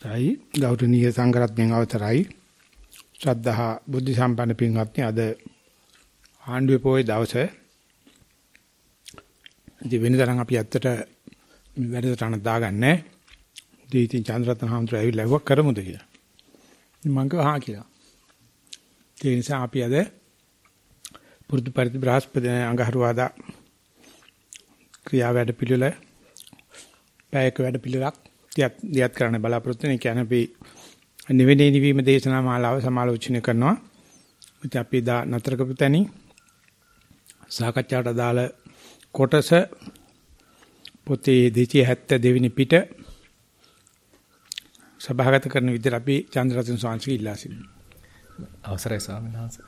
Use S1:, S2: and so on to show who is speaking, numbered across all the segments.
S1: යි ගෞරවනීය සංඝරත්නයන් අවතරයි ශ්‍රද්ධා බුද්ධ සම්පන්න පින්වත්නි අද ආණ්ඩුවේ පොයේ දවසේ ඉතින් වෙනතරම් අපි ඇත්තට වැඩසටහන දාගන්නේ ඉතින් ඉතින් චන්ද්‍රරත්න හාමුදුරුවෝ ඇවිල්ලා ඇහුවා කරමුද කියලා. මම කිව්වා හා කියලා. ඒ නිසා අපි අද පුරුදු පරිදි බ්‍රහස්පති අඟහරුවාදා ක්‍රියා වැඩ පිළිවෙල පැයක වැඩ පිළිවෙලක් දියත් කරන්න බලාපොරොත්තු වෙන කියන්නේ අපි නිවෙනේ නිවීම දේශනා මාලාව සමාලෝචනය කරනවා. ඉතින් අපි දා නතර කරපු තැනින් සාකච්ඡාට අදාළ කොටස පොතේ 272 වෙනි පිට සභාගත කරන විදිහට අපි චන්ද්‍රරත්න ස්වාමීන් ඉල්ලා සිටිනවා.
S2: අවසරයි ස්වාමීන් වහන්සේ.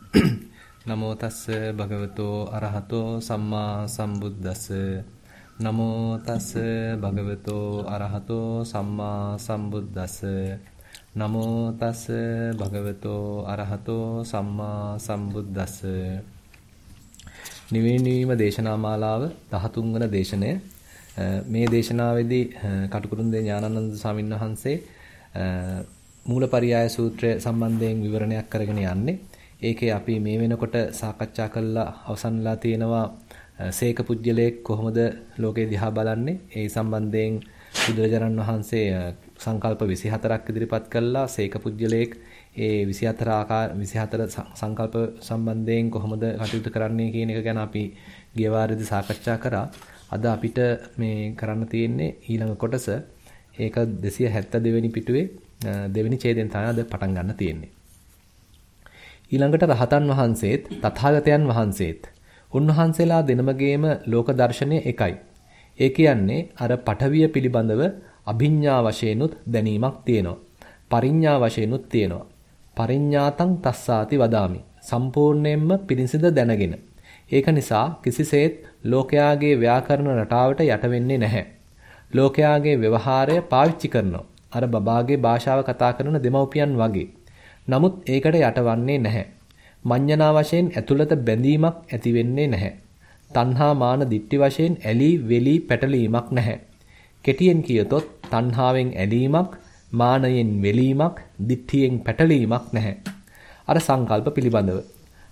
S2: නමෝ තස්ස භගවතෝ අරහතෝ සම්මා සම්බුද්දස්ස නමෝ තස් භගවතෝ අරහතෝ සම්මා සම්බුද්දස්ස. නමෝ තස් භගවතෝ අරහතෝ සම්මා සම්බුද්දස්ස. නිවෙනීම දේශනා මාලාව 13 වන දේශනය. මේ දේශනාවේදී කටුකුරුන්දේ ඥානানন্দ ස්වාමීන් වහන්සේ මූලපරියාය සූත්‍රය සම්බන්ධයෙන් විවරණයක් කරගෙන යන්නේ. ඒකේ අපි මේ වෙනකොට සාකච්ඡා කළා අවසන්ලා තියෙනවා සේක පුජ්‍යලයක් කොහොමද ලෝකේ දිහා බලන්නේ? ඒ සම්බන්ධයෙන් බුදුරජාණන් වහන්සේ සංකල්ප 24ක් ඉදිරිපත් කළා. සේක පුජ්‍යලයක් ඒ 24 ආකාර 24 සංකල්ප සම්බන්ධයෙන් කොහොමද කටයුතු කරන්නේ කියන එක ගැන අපි ගිය වාරේදී සාකච්ඡා කරා. අද අපිට මේ කරන්න තියෙන්නේ ඊළඟ කොටස. ඒක 272 වෙනි පිටුවේ දෙවෙනි ඡේදයෙන් තමයි අද පටන් ගන්න තියෙන්නේ. ඊළඟට රහතන් වහන්සේත් තථාගතයන් වහන්සේත් උන්වහන්සේලා දෙනමගේම ලෝක දර්ශනය එකයි. ඒ කියන්නේ අර පඨවිය පිළිබඳව අභිඤ්ඤා වශයෙන්ුත් දැනීමක් තියෙනවා. පරිඤ්ඤා වශයෙන්ුත් තියෙනවා. පරිඤ්ඤාතං තස්සාති වදාමි. සම්පූර්ණයෙන්ම පිරිසිඳ දැනගෙන. ඒක නිසා කිසිසේත් ලෝකයාගේ ව්‍යාකරණ රටාවට යට වෙන්නේ නැහැ. ලෝකයාගේ ව්‍යවහාරය පාවිච්චි කරනවා. අර බබාගේ භාෂාව කතා කරන දෙමව්පියන් වගේ. නමුත් ඒකට යටවන්නේ නැහැ. මඤ්ඤණා වශයෙන් ඇතුළත බැඳීමක් ඇති වෙන්නේ නැහැ. තණ්හා මාන දිට්ටි වශයෙන් ඇලී වෙලී පැටලීමක් නැහැ. කෙටියෙන් කියතොත් තණ්හාවෙන් ඇලීමක්, මානයෙන් වෙලීමක්, දිට්ඨියෙන් පැටලීමක් නැහැ. අර සංකල්ප පිළිබඳව.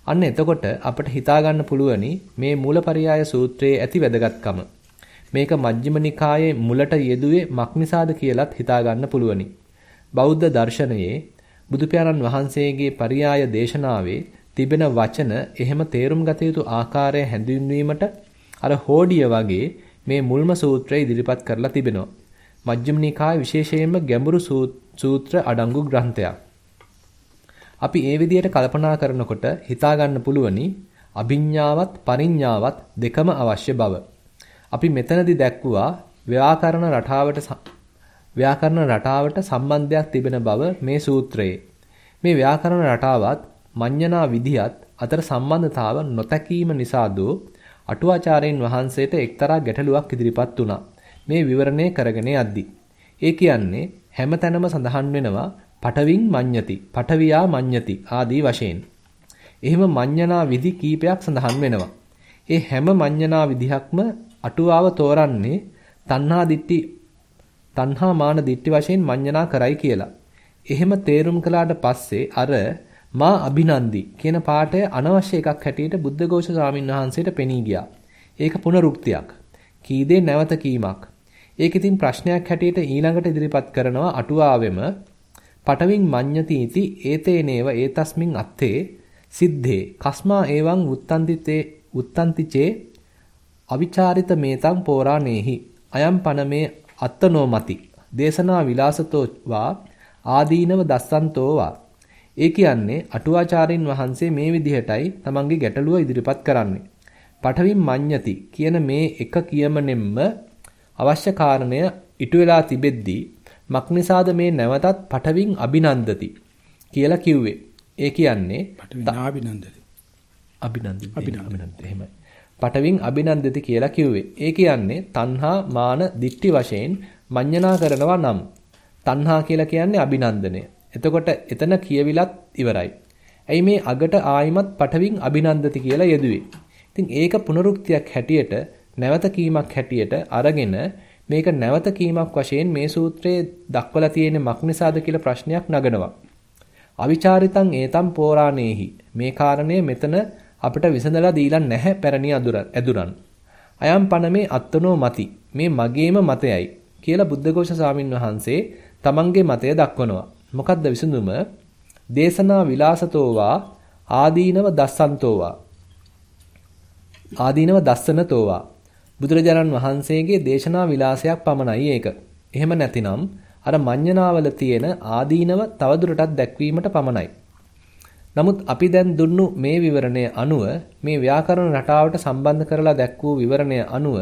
S2: අන්න එතකොට අපිට හිතා ගන්න පුළුවනි මේ මූලපරියාය සූත්‍රයේ ඇති වැදගත්කම. මේක මජ්ක්‍ධිම නිකායේ මුලට යෙදුවේ මක්නිසාද කියලත් හිතා ගන්න පුළුවනි. බෞද්ධ දර්ශනයේ බුදු වහන්සේගේ පරියාය දේශනාවේ තිබෙන වචන එහෙම තේරුම් ගත යුතු ආකාරය හැඳින්වීමට අර හෝඩිය වගේ මේ මුල්ම සූත්‍රය ඉදිරිපත් කරලා තිබෙනවා. මජ්ක්‍ධිම නිකාය විශේෂයෙන්ම ගැඹුරු සූත්‍ර අඩංගු ග්‍රන්ථයක්. අපි ඒ විදිහට කල්පනා කරනකොට හිතා ගන්න පුළුවනි අභිඤ්ඤාවත් පරිඤ්ඤාවත් දෙකම අවශ්‍ය බව. අපි මෙතනදී දැක්වුවා ව්‍යාකරණ රටාවට ව්‍යාකරණ රටාවට සම්බන්ධයක් තිබෙන බව මේ සූත්‍රයේ. මේ ව්‍යාකරණ රටාවත් මඤ්ඤණා විදියත් අතර සම්බන්ධතාව නොතැකීම නිසාදෝ අටුවාචාර්යන් වහන්සේට එක්තරා ගැටලුවක් ඉදිරිපත් වුණා. මේ විවරණය කරගෙන යද්දී. ඒ කියන්නේ හැමතැනම සඳහන් වෙනවා පටවින් මඤ්ඤති, පටවියා මඤ්ඤති ආදී වශයෙන්. එහෙම මඤ්ඤණා විදි කීපයක් සඳහන් වෙනවා. ඒ හැම මඤ්ඤණා විදිහක්ම අටුවාව තෝරන්නේ තණ්හා දිට්ටි තණ්හා මාන දිට්ටි වශයෙන් මඤ්ඤණා කරයි කියලා. එහෙම තේරුම් කළාට පස්සේ අර මා අභිනන්දි කියන පාඩය අනවශ්‍ය එකක් හැටියට බුද්ධඝෝෂ ස්වාමීන් වහන්සේට පෙනී ගියා. ඒක පුනරුක්තියක්. කීදේ නැවත කීමක්. ඒක ඉතින් ප්‍රශ්නයක් හැටියට ඊළඟට ඉදිරිපත් කරනවා අටුවාවෙම පටවින් මඤ්ඤතිති ඒතේනේව ඒතස්මින් අත්තේ සිද්ධේ කස්මා එවං උත්තන්තිතේ උත්තන්තිචේ අවිචාරිත මේතං පෝරානේහි අයම් පනමේ අත්තනෝමති දේශනා විලාසතෝ වා ආදීනව දස්සන්තෝ වා ඒ කියන්නේ අටුවාචාරින් වහන්සේ මේ විදිහටයි තමන්ගේ ගැටලුව ඉදිරිපත් කරන්නේ. පඨවින් මඤ්ඤති කියන මේ එක කියමනෙම්ම අවශ්‍ය කාරණය ඉටු වෙලා තිබෙද්දී මක්නිසාද මේ නැවතත් පඨවින් අභිනන්දති කියලා කිව්වේ. ඒ කියන්නේ
S1: පඨවිනාභිනන්දති.
S2: අභිනන්දති. අභිනන්දති. එහෙමයි. පඨවින් අභිනන්දති කියලා කිව්වේ. ඒ කියන්නේ තණ්හා මාන දික්ටි වශයෙන් මඤ්ඤණා කරනවා නම් තණ්හා කියලා කියන්නේ අභිනන්දනය. එතකොට එතන කියවිලත් ඉවරයි. ඇයි මේ අගට ආයිමත් පටවින් අභිනන්දති කියලා යෙදුවේ. ඉතින් ඒක පුනරුක්තියක් හැටියට නැවත කීමක් හැටියට අරගෙන මේක නැවත කීමක් වශයෙන් මේ සූත්‍රයේ දක්වලා තියෙන මක්නිසාද කියලා ප්‍රශ්නයක් නගනවා. අවිචාරිතං ඒතම් පෝරාණේහි මේ කාරණය මෙතන අපිට විසඳලා දීලා නැහැ පැරණි අදුරන්. අයම් පනමේ අත්තනෝ මති මේ මගේම මතයයි කියලා බුද්ධඝෝෂ ස්වාමින් වහන්සේ තමන්ගේ මතය දක්වනවා. මොකද්ද විසඳුම? දේශනා විලාසතෝවා ආදීනව දස්සන්තෝවා ආදීනව දස්සනතෝවා බුදුරජාණන් වහන්සේගේ දේශනා විලාසයක් පමණයි ඒක. එහෙම නැතිනම් අර මඤ්ඤණාවල තියෙන ආදීනව තවදුරටත් දැක්වීමට පමණයි. නමුත් අපි දැන් දුන්නු මේ විවරණය අනුව මේ ව්‍යාකරණ රටාවට සම්බන්ධ කරලා දැක් වූ විවරණය අනුව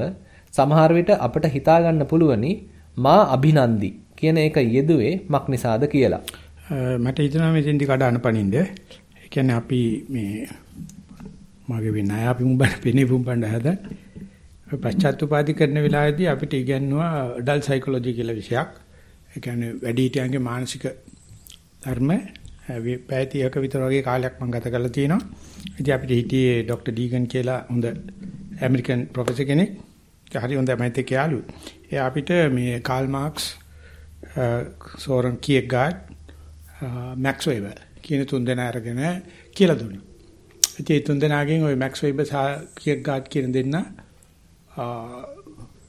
S2: සමහර විට අපට හිතා ගන්න පුළුවනි මා අභිනන්දි කියන එක යෙදුවේ මක් නිසාද කියලා.
S1: මට හිතෙනවා මේ දෙන්දි කඩාන පනින්ද. ඒ කියන්නේ අපි මේ මගේ වෙන්නේ අපි මුඹන පෙනේ පුම්බන්න හදන පශ්චාත්තුපාදි කරන වෙලාවේදී අපිට ඉගෙනුවා ඇඩල්ට් සයිකොලොජි කියලා විෂයක්. ඒ කියන්නේ වැඩිහිටියන්ගේ මානසික ධර්ම පැයතියක විතර වගේ කාලයක් මම ගත කරලා තියෙනවා. ඉතින් අපිට හිටියේ ડોક્ટર ඩීගන් කියලා හොඳ ඇමරිකන් ප්‍රොෆෙසර් කෙනෙක්. හරි හොඳ මෛත් එක්ක යාළුවෝ. එයා අපිට මේ කාල් මාක්ස් Uh, සෝරන් කියෙග්ගාඩ් මැක්ස් වෙබර් කියන තුන් දෙනා අරගෙන කියලා දුන්නා. ඉතින් ඒ තුන් දෙනාගෙන් ওই මැක්ස් වෙබර් සහ කියෙග්ගාඩ් කියන දෙන්නා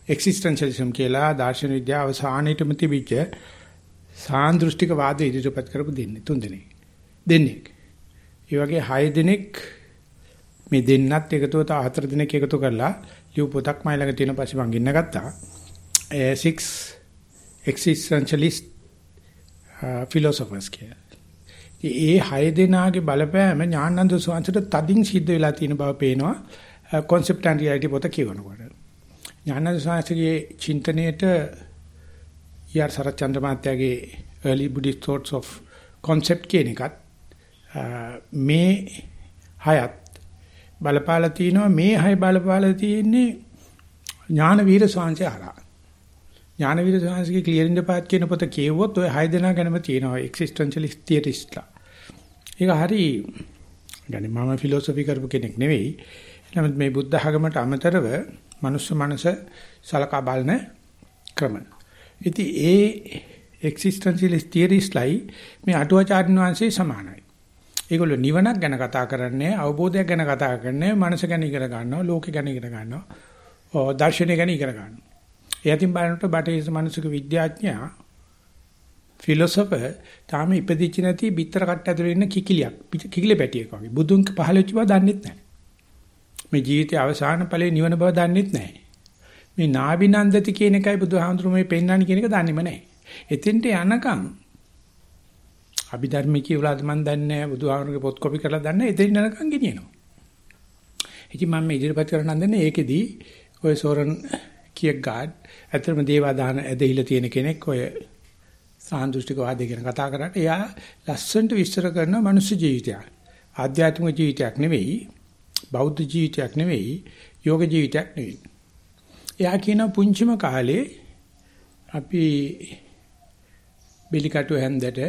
S1: එක්සිස්ටෙන්ෂලිසම් කියලා දාර්ශනික විද්‍යාව අවසානයේටම තිබිච්ච සාන්දෘෂ්ටික වාද ඉදිරිපත් කරපු දෙන්නේ තුන් දෙනෙක්. දෙන්නෙක්. ඒ වගේ හය දෙනෙක් මේ දෙන්නත් එකතුව තව හතර දෙනෙක් එකතු කරලා ලියු පොතක් මයි ළඟ තියෙන පස්සේ මං ඉන්න ගත්තා. ඒ uh, 6 existentialist uh, philosophers කියලා. ඒ හය දෙනාගේ බලපෑම ඥානන්ද සෝන්සට තදින් සිද්ධ වෙලා තියෙන බව පේනවා. Uh, concept and reality පොත කියවනකොට. ඥානන්ද සෝන්සගේ චින්තනයේට ඊආර් සරච්චන්ද්‍ර මහත්තයාගේ early buddhist thoughts of concept කියන එකත් uh, මේ හයත් බලපාලා තිනවා මේ හය බලපාලා තියෙන්නේ ඥාන වීර ස්වාංශය හරහා. ඥාන වීර ස්වාංශගේ ක්ලියරින් ද පාත් කියන පොත කියවුවොත් ඔය හය දෙනා ගැනම තියෙනවා එක්සිස්ටෙන්ෂලිස්ට් තියරිස්ට්ලා. ඒක හරි يعني මම ෆිලොසොෆි කරපු කෙනෙක් නෙවෙයි. නමුත් මේ බුද්ධ ආගමට අමතරව මනුස්ස මනස සලකා බලන ක්‍රම. ඉතින් ඒ එක්සිස්ටෙන්ෂියලිස්ට් තියරිස්ලයි මේ අටුවාචාර්ය වංශේ සමානයි. ඒගොල්ලෝ නිවනක් ගැන කතා කරන්නේ අවබෝධයක් ගැන කතා කරන්නේ මනස ගැන ඉගෙන ගන්නවා ලෝකෙ ගැන ඉගෙන ගන්නවා ඕ දර්ශනය ගැන ඉගෙන ගන්නවා. ඒ අතින් බලනකොට බටහිර මානසික විද්‍යාඥයා ෆිලොසොෆර් තාම ඉපදිච්ච නැති බිත්තර කට්ට ඇතුලේ ඉන්න කිකිලියක් කිකිලි පැටියෙක් වගේ බුදුන් පහළ වෙච්ච බව දන්නෙත් නැහැ. මේ ජීවිතයේ අවසාන ඵලයේ නිවන බව දන්නෙත් නැහැ. මේ නාවිනන්දති කියන එකයි බුදුහාමුදුරුවෝ මේ පෙන්වන්නේ කියන එක දන්නේම නැහැ. එතෙන්ට යනකම් අභිධර්ම කියලාද මන් දන්නේ නැහැ බුදුහාමුදුරුවෝ පොත් කොපි කරලා දන්නේ එතෙන් යනකම් ගෙනියනවා. ඉතින් මම මේ ඉදිරිපත් කරන්න හදන්නේ ඒකෙදි ඔය සෝරන් කියක් ගාඩ් ඇත්තම දේවාදාන ඇදහිලා තියෙන කෙනෙක් ඔය සාන්දෘෂ්ටික වාදය ගැන කතා කරාට එයා ලස්සනට විස්තර කරන මනුස්ස ජීවිතයක්. ආධ්‍යාත්මික ජීවිතයක් නෙවෙයි, බෞද්ධ ජීවිතයක් නෙවෙයි, යෝග ජීවිතයක් නෙවෙයි. එයා කියන පුංචිම කාලේ අපි බිලිකටු හැන්දට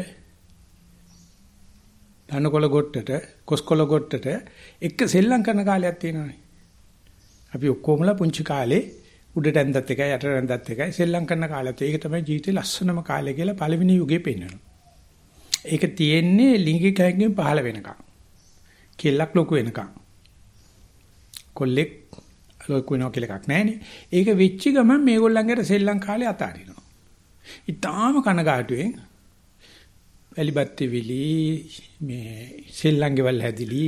S1: ධනකොළ ගොට්ටට කොස්කොළ ගොට්ටට එක සෙල්ලම් කරන කාලයක් තියෙනවානේ. අපි ඔක්කොමලා පුංචි කාලේ උඩට ඇඳත් එකයි යටට ඇඳත් එකයි සෙල්ලම් කරන කාලයත් ඒක තමයි ජීවිතේ ලස්සනම කාලය කියලා පළවෙනි යුගයේ පෙන්වනවා. ඒක තියෙන්නේ ලිංගික හැඟීම් පහළ වෙනකම්. කෙල්ලක් ලොකු වෙනකම්. කොල්ලෙක් ලොකු වෙනවා කියලා එකක් නැහැනේ. ඒක වෙච්ච ගමන් මේගොල්ලන්ගේ සෙල්ලම් කාලේ අතාරිනවා. ඊටාම කනගාටුවෙන් වැලිබත් විලි මේ සෙල්ලම්ගේ වල හැදිලි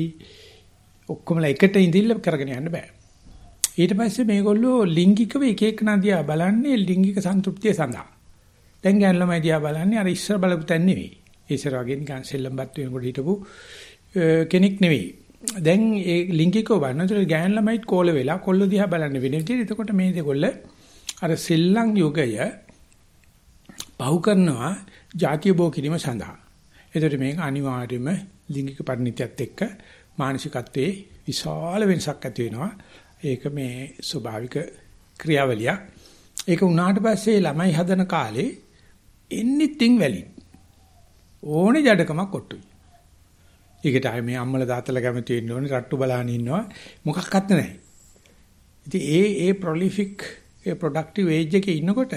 S1: ඔක්කොමලා එකට ඉඳිල්ල කරගෙන යන්න බෑ. ඊට පස්සේ මේගොල්ලෝ ලිංගිකව එක එක නදියා බලන්නේ ලිංගික සන්තුෂ්තිය සඳහා. දැන් ගෑන් ළමයි දිහා බලන්නේ අර ඉස්සර බලපු තැන නෙවෙයි. ඉස්සර වගේ නිකන් සෙල්ලම්පත් වෙනකොට හිටපු කෙනෙක් නෙවෙයි. දැන් ඒ ලිංගිකව බලනකොට ගෑන් ළමයිත් කෝල වෙලා කොල්ල දිහා බලන්න වෙන විදිහට එතකොට මේ දෙකොල්ල අර සෙල්ලම් යුගය පහු කරනවා ಜಾතිය බෝ කිරීම සඳහා. එතකොට මේක අනිවාර්යයෙන්ම ලිංගික පරිණිතියත් එක්ක මානසිකත්වයේ විශාල වෙනසක් ඇති වෙනවා. ඒක මේ ස්වභාවික ක්‍රියාවලියක්. ඒක උනාට පස්සේ ළමයි හදන කාලේ anything valid. ඕනේ ජඩකමක් කොට්ටුයි. ඒකට ආයේ මේ අම්මලා තාත්තලා කැමති වෙන්න ඕනේ රට්ටු බලාන ඉන්නවා මොකක්වත් නැහැ. ඉතින් ඒ ඒ ප්‍රොලිෆික් ඒ ප්‍රොඩක්ටිව් ඒජ් එකේ ඉන්නකොට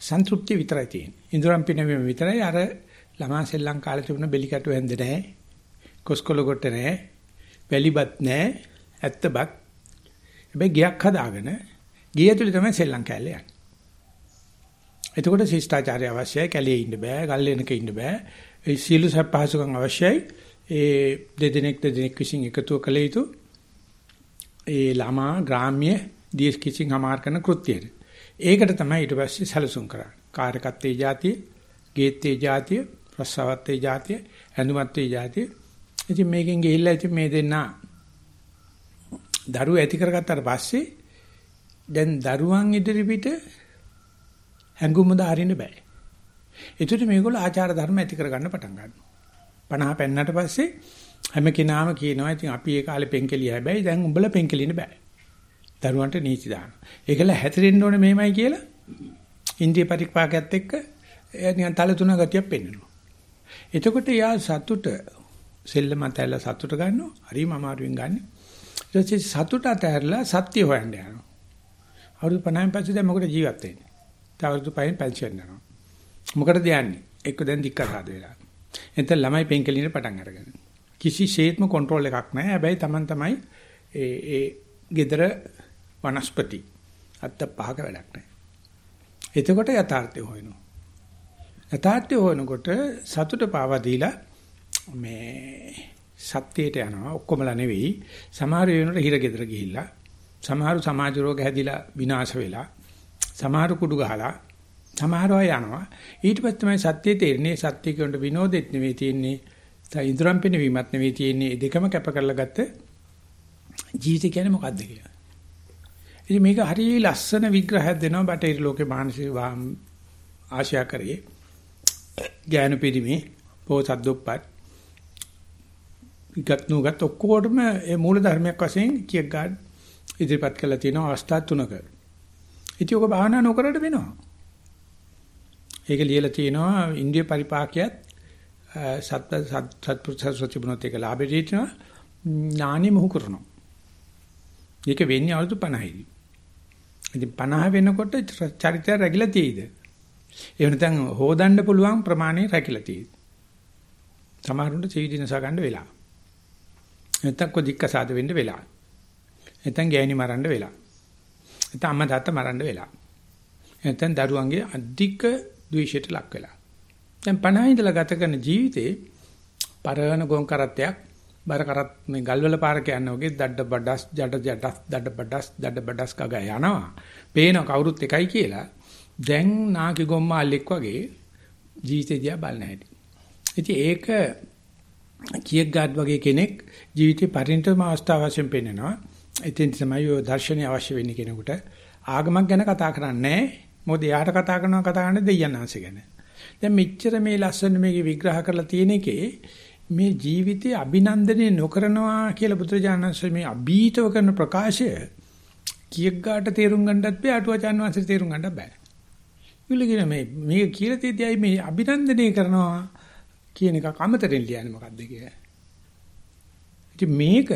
S1: සන්තුෂ්ටි විතරයි තියෙන්නේ. ඉඳුරම් පිනවීම විතරයි අර ළමා සෙල්ලම් කාලේ තිබුණ බෙලි කටු හැන්ද නැහැ. කොස්කොල කොට නැහැ. වැලිබත් නැහැ. ඇත්තබත්. හැබැයි ගියක් හදාගෙන ගිය ඇතුලේ තමයි සෙල්ලම් කැල්ල යන්නේ. එතකොට ශිෂ්ටාචාරය අවශ්‍යයි, කැලේ ඉන්න බෑ, ගල්ලෙනක ඉන්න බෑ. ඒ සීල සපහසුකම් අවශ්‍යයි. ඒ දෙදෙනෙක් දෙදෙනෙක් විසින් එකතු කළ යුතු ඒ ළමා ග්‍රාම්‍ය දීස් කිසිං හමාර කරන කෘත්‍යය. ඒකට තමයි ඊට පස්සේ සැලසුම් කරන්නේ. කාර්කත්තේ જાතිය, ගේත්තේ જાතිය, රස්සවත්තේ જાතිය, ඇඳුමත්තේ જાතිය. ඉතින් මේකෙන් ගිහිල්ලා ඉතින් මේ දෙන්නා දරුවෝ ඇති කරගත්තාට පස්සේ දැන් දරුවන් ඉදිරි පිට හැඟුම දාරින්න බෑ. ඒකට මේගොල්ලෝ ආචාර ධර්ම ඇති කරගන්න පටන් ගන්නවා. 50 පෙන්නට පස්සේ හැම කෙනාම කියනවා ඉතින් අපි ඒ කාලේ පෙන්කෙලිය හැබැයි දැන් උඹලා පෙන්කෙලින්න බෑ. දරුවන්ට නීති දානවා. ඒකල හැතරෙන්න ඕනේ මෙහෙමයි කියලා ඉන්දිය පරිපාකයත් එක්ක නිකන් තල තුන ගතියක් පෙන්වනවා. එතකොට යා සතුට සෙල්ලම තැල්ල සතුට ගන්නවා. හරිම අමාරුවෙන් ගන්න. ඊට පස්සේ සතුට අතහැරලා සත්‍ය හොයන්න යනවා. අවුරුදු 50න් පස්සේ දැන් මොකටද ජීවත් වෙන්නේ? තව අවුරුදු 5න් පෙන්ෂන් යනවා. මොකටද යන්නේ? එක්ක දැන් දික්කසාද වෙලා. එතන ළමයි පෙන්කලිනේ පටන් අරගෙන. කිසිසේත්ම කන්ට්‍රෝල් එකක් නැහැ. හැබැයි Taman තමයි ඒ ඒ gedara වනස්පති අත්ත පහක වැඩක් නැහැ. එතකොට යථාර්ථය හොයනවා. යථාර්ථය හොයනකොට සතුට පාවා දීලා මේ සත්‍යයට යනවා. ඔක්කොමලා නෙවෙයි. සමහර වෙනකොට හිර ගෙදර ගිහිල්ලා සමහරු සමාජ රෝග හැදිලා විනාශ වෙලා සමහරු කුඩු ගහලා සමහරව යනවා. ඊට පස්සේ තමයි සත්‍යය තේරෙන්නේ. සත්‍ය කියනට විනෝදෙත් නෙවෙයි තියෙන්නේ. ඉදරම් පිනවීමත් නෙවෙයි තියෙන්නේ. දෙකම කැප කරලා ගත්ත ජීවිතය කියන්නේ මොකද්ද කියලා. ඉතින් මේක හරිය ලස්සන විග්‍රහයක් දෙනවා බටහිර ලෝකේ මානසික ආශා කරේ. ඥාන පිරිමේ පොසත් දුප්පත් විගත් නුගත් ඔක්කොටම මේ මූල ධර්මයක් වශයෙන් කියක් ගන්න ඉදිරිපත් කළා තියෙනවා අවස්ථා තුනක. ඉතින් ඔක භාවනා නොකරට වෙනවා. ඒක ලියලා තියෙනවා ඉන්දිය පරිපාකයත් සත් සත්පුරුෂ සත්‍යබුණත් එක ලාභෙදී තියෙනවා ඥානෙ මොහු කරනවා. ඒක වෙන්නේ අවුරුදු 50යි. ඉතින් 50 වෙනකොට චරිතය රැකිලා තියෙයිද? ඒ වෙනතන් හොදන්න පුළුවන් ප්‍රමාණය රැකිලා තියෙයිද? සමහරුන්ට සීඩිනස ගන්න වෙලා. නැත්තම් කොදික්ක සාද වෙන්න වෙලා. නැත්තම් ගෑණි මරන්න වෙලා. නැත්තම් අම්මා තාත්තා මරන්න වෙලා. නැත්තම් දරුවන්ගේ අධික ද්වේෂයට ලක් වෙලා. දැන් 50 ඉඳලා ගත කරන ජීවිතේ පරණ ගොන් කරත්තයක් බර කරත් මේ ගල්වල පාරක යන වගේ දඩ බඩස් ජඩ ජඩස් දඩ බඩස් දඩ බඩස් කගා යනවා. පේන කවුරුත් එකයි කියලා. දැන් නාකි ගොම්මාල්ලෙක් වගේ ජීවිතය දිහා බලන හැටි. ඉතින් ඒක කියක් ගාඩ් වගේ කෙනෙක් ජීවිතේ පරිණතම අවස්ථාව වශයෙන් පෙන්නනවා. ඉතින් තමයි ඔය දර්ශනය අවශ්‍ය වෙන්නේ කෙනෙකුට. ආගමක් ගැන කතා කරන්නේ මොකද යාට කතා කරනවා කතා කරන්නේ දෙයයන් ආංශ ගැන. දැන් මෙච්චර මේ ලස්සන මේක විග්‍රහ කරලා තියෙන එකේ මේ ජීවිතේ අභිනන්දනය නොකරනවා කියලා බුදුරජාණන් වහන්සේ මේ අභීතව කරන ප්‍රකාශය කීයක් ගාට තේරුම් ගන්නත් බෑ අටුවචාන් වහන්සේ තේරුම් ගන්නත් බෑ. ඉතින් මේ මේක කියලා තියදී මේ අභිනන්දනය කරනවා කියන එක අමතරින් ලියන්නේ මොකද්ද කියලා. ඉතින් මේක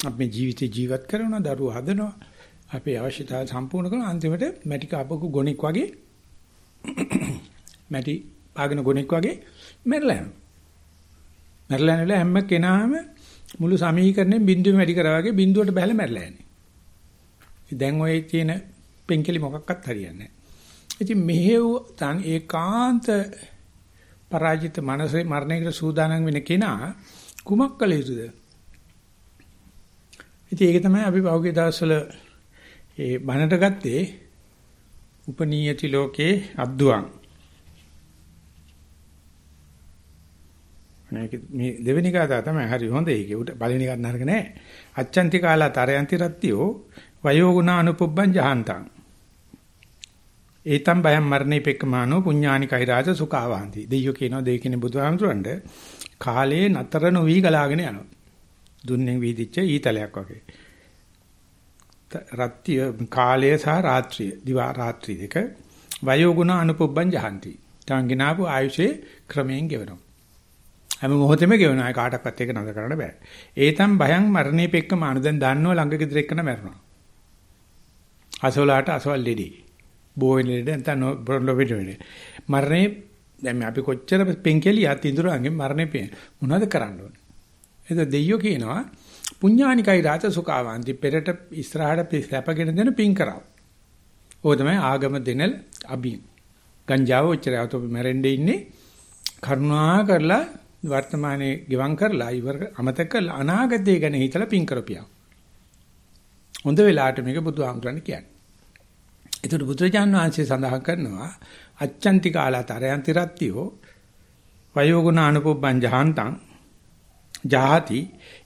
S1: අපි ජීවිතේ ජීවත් කරනවා දරුවෝ හදනවා අපේ අවශ්‍යතාව සම්පූර්ණ කරන අන්තිමට මැටි කාපකු ගොණෙක් වගේ මැටි පාගෙන ගොණෙක් වගේ මැරලා යනවා. මැරලා නැල හැම කෙනාම මුළු සමීකරණයෙන් බිඳුවෙන් වැඩි කරා වගේ බිඳුවට බහලා මැරලා යන්නේ. දැන් ඔය තියෙන පෙන්කෙලි මොකක්වත් හරියන්නේ නැහැ. ඉතින් මෙහෙව තන් ඒකාන්ත පරාජිත මනසේ මරණයකට සූදානම් වෙන කෙනා කුමක් කළ යුතුද? ඉතින් ඒක තමයි අපි පහුගිය දවස්වල ඒ බණට ගත්තේ උපනීයති ලෝකේ අද්දුවං මේ දෙවෙනි කාතා තමයි හරි හොඳ ඒක. උට පළවෙනි කාත නරක නෑ. අච්ඡන්ති කාලා තරයන්ති රත්තියෝ වයෝ ගුණ අනුපුබ්බං ජහන්තං. ඒතම් බයම් මරණේ පෙක්කමානෝ පුඤ්ඤානි කෛරාජ සුඛාවාන්ති. දෙයියෝ කියනවා දෙයකිනේ බුදුහාමුදුරන්ට කාලේ නතර නොවි ගලාගෙන යනවා. දුන්නෙන් වීදිච්ච ඊතලයක් වගේ. රත්තිය කාලය සහ රාත්‍රිය දිවා රාත්‍රී දෙක වයෝ ගුණ අනුපුබ්බං ජහන්ති. තංගිනාපු ආයුෂේ ක්‍රමයෙන් ගෙවනවා. හැම මොහොතෙම ගෙවනවා. කාටවත් ඒක නතර කරන්න බෑ. ඒතම් භයං මරණේ පෙක්ක මානු දැන් දන්නව ළඟ ගෙදර එක්කන මැරෙනවා. අසවලාට අසවල් දෙඩි. බෝ වෙන දෙඩ නැත්නම් බොරොන්ඩ වෙඩ. මරණේ දැන් අපි කොච්චර පෙන්කෙලියත් ඉඳුරංගෙන් මරණේ පේන. මොනවද කරන්න ඕනේ? එතකොට දෙයියෝ කියනවා පුඤ්ඤානිකයි රාත සුඛාවන්ති පෙරට ඉස්සරහට සැපගෙන දෙන පින් කරව. ඕක තමයි ආගම දෙනල් අභින්. ගංජාව ඔච්චරයි අතෝ මැරෙන්නේ ඉන්නේ කරුණා කරලා වර්තමානයේ ගෙවම් කරලා ඉවර අමතක කරලා අනාගතය ගැන හිතලා පින් කරපියා. හොඳ වෙලාවට මේක බුදුහාමුදුරන් කියන්නේ. ඒතර බුදුරජාන් වහන්සේ සඳහන් කරනවා අච්ඡන්ති කාලාතරයන්ති රත්තියෝ වයෝගුණ අනුපොබ්බං ජහන්තං ජාති.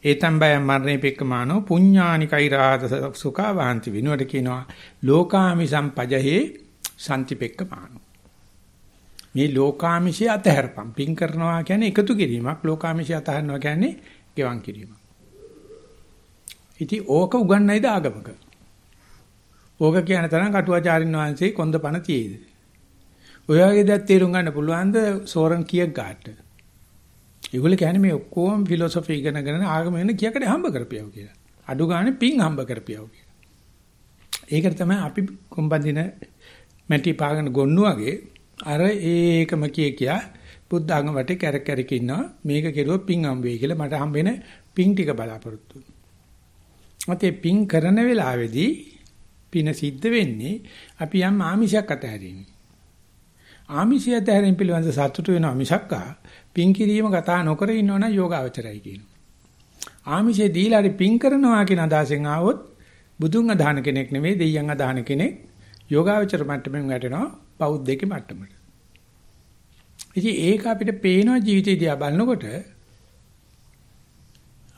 S1: ඒතම් බය මරණේ පෙක්කමානෝ පුඤ්ඤානිකයි රාත සුඛා වහන්ති විනුවට කියනවා ලෝකාමි සම්පජහේ සම්තිපෙක්කමානෝ මේ ලෝකාමිෂය අතහැරපම්. පින් කරනවා කියන්නේ එකතු කිරීමක්. ලෝකාමිෂය අතහරිනවා කියන්නේ ගෙවන් කිරීමක්. ඉතින් ඕක උගන්වයිද ආගමක ඕක කියන තරම් කටුවාචාරින් වහන්සේ කොන්දපණ තියේද? ඔය වගේ දේක් තේරුම් ගන්න පුළුවන්ද? සෝරන් කියක් ගාට? ඒගොල්ලෝ කියන්නේ මේ ඔක්කොම ෆිලොසොෆි ඉගෙනගෙන ආගම වෙන කීයකට හම්බ කරපියව කියලා. අඩු ගානේ පිං හම්බ කරපියව කියලා. ඒකට තමයි අපි කොම්බන්දින මැටි පාගන ගොන්නු වගේ අර ඒකම කිය කියා බුද්ධ ආගම වටේ කැරක් කැරක ඉන්නවා. මේක කෙරුවොත් පිං හම්බ වෙයි කියලා මට හම්බ වෙන පිං ටික බලාපොරොත්තු වෙනවා. පිං කරන වෙලාවේදී පින සිද්ධ වෙන්නේ අපි යම් ආමිෂයක් අතහැරීමේ. ආමිෂය අතහැරීම පිළිබඳ සතුටු වෙනවා මිසක්කා පින් කිරීම කතා නොකර ඉන්නවනම් යෝගාවචරයි කියනවා. ආමිෂේ දීලා හරි පින් කරනවා කියන අදහසෙන් ආවොත් බුදුන් අදහන කෙනෙක් නෙවෙයි දෙයියන් අදහන කෙනෙක් යෝගාවචර මට්ටමින් වැටෙනවා බෞද්ධකේ මට්ටමට. ඉතින් ඒක අපිට පේනවා ජීවිතය දිහා බලනකොට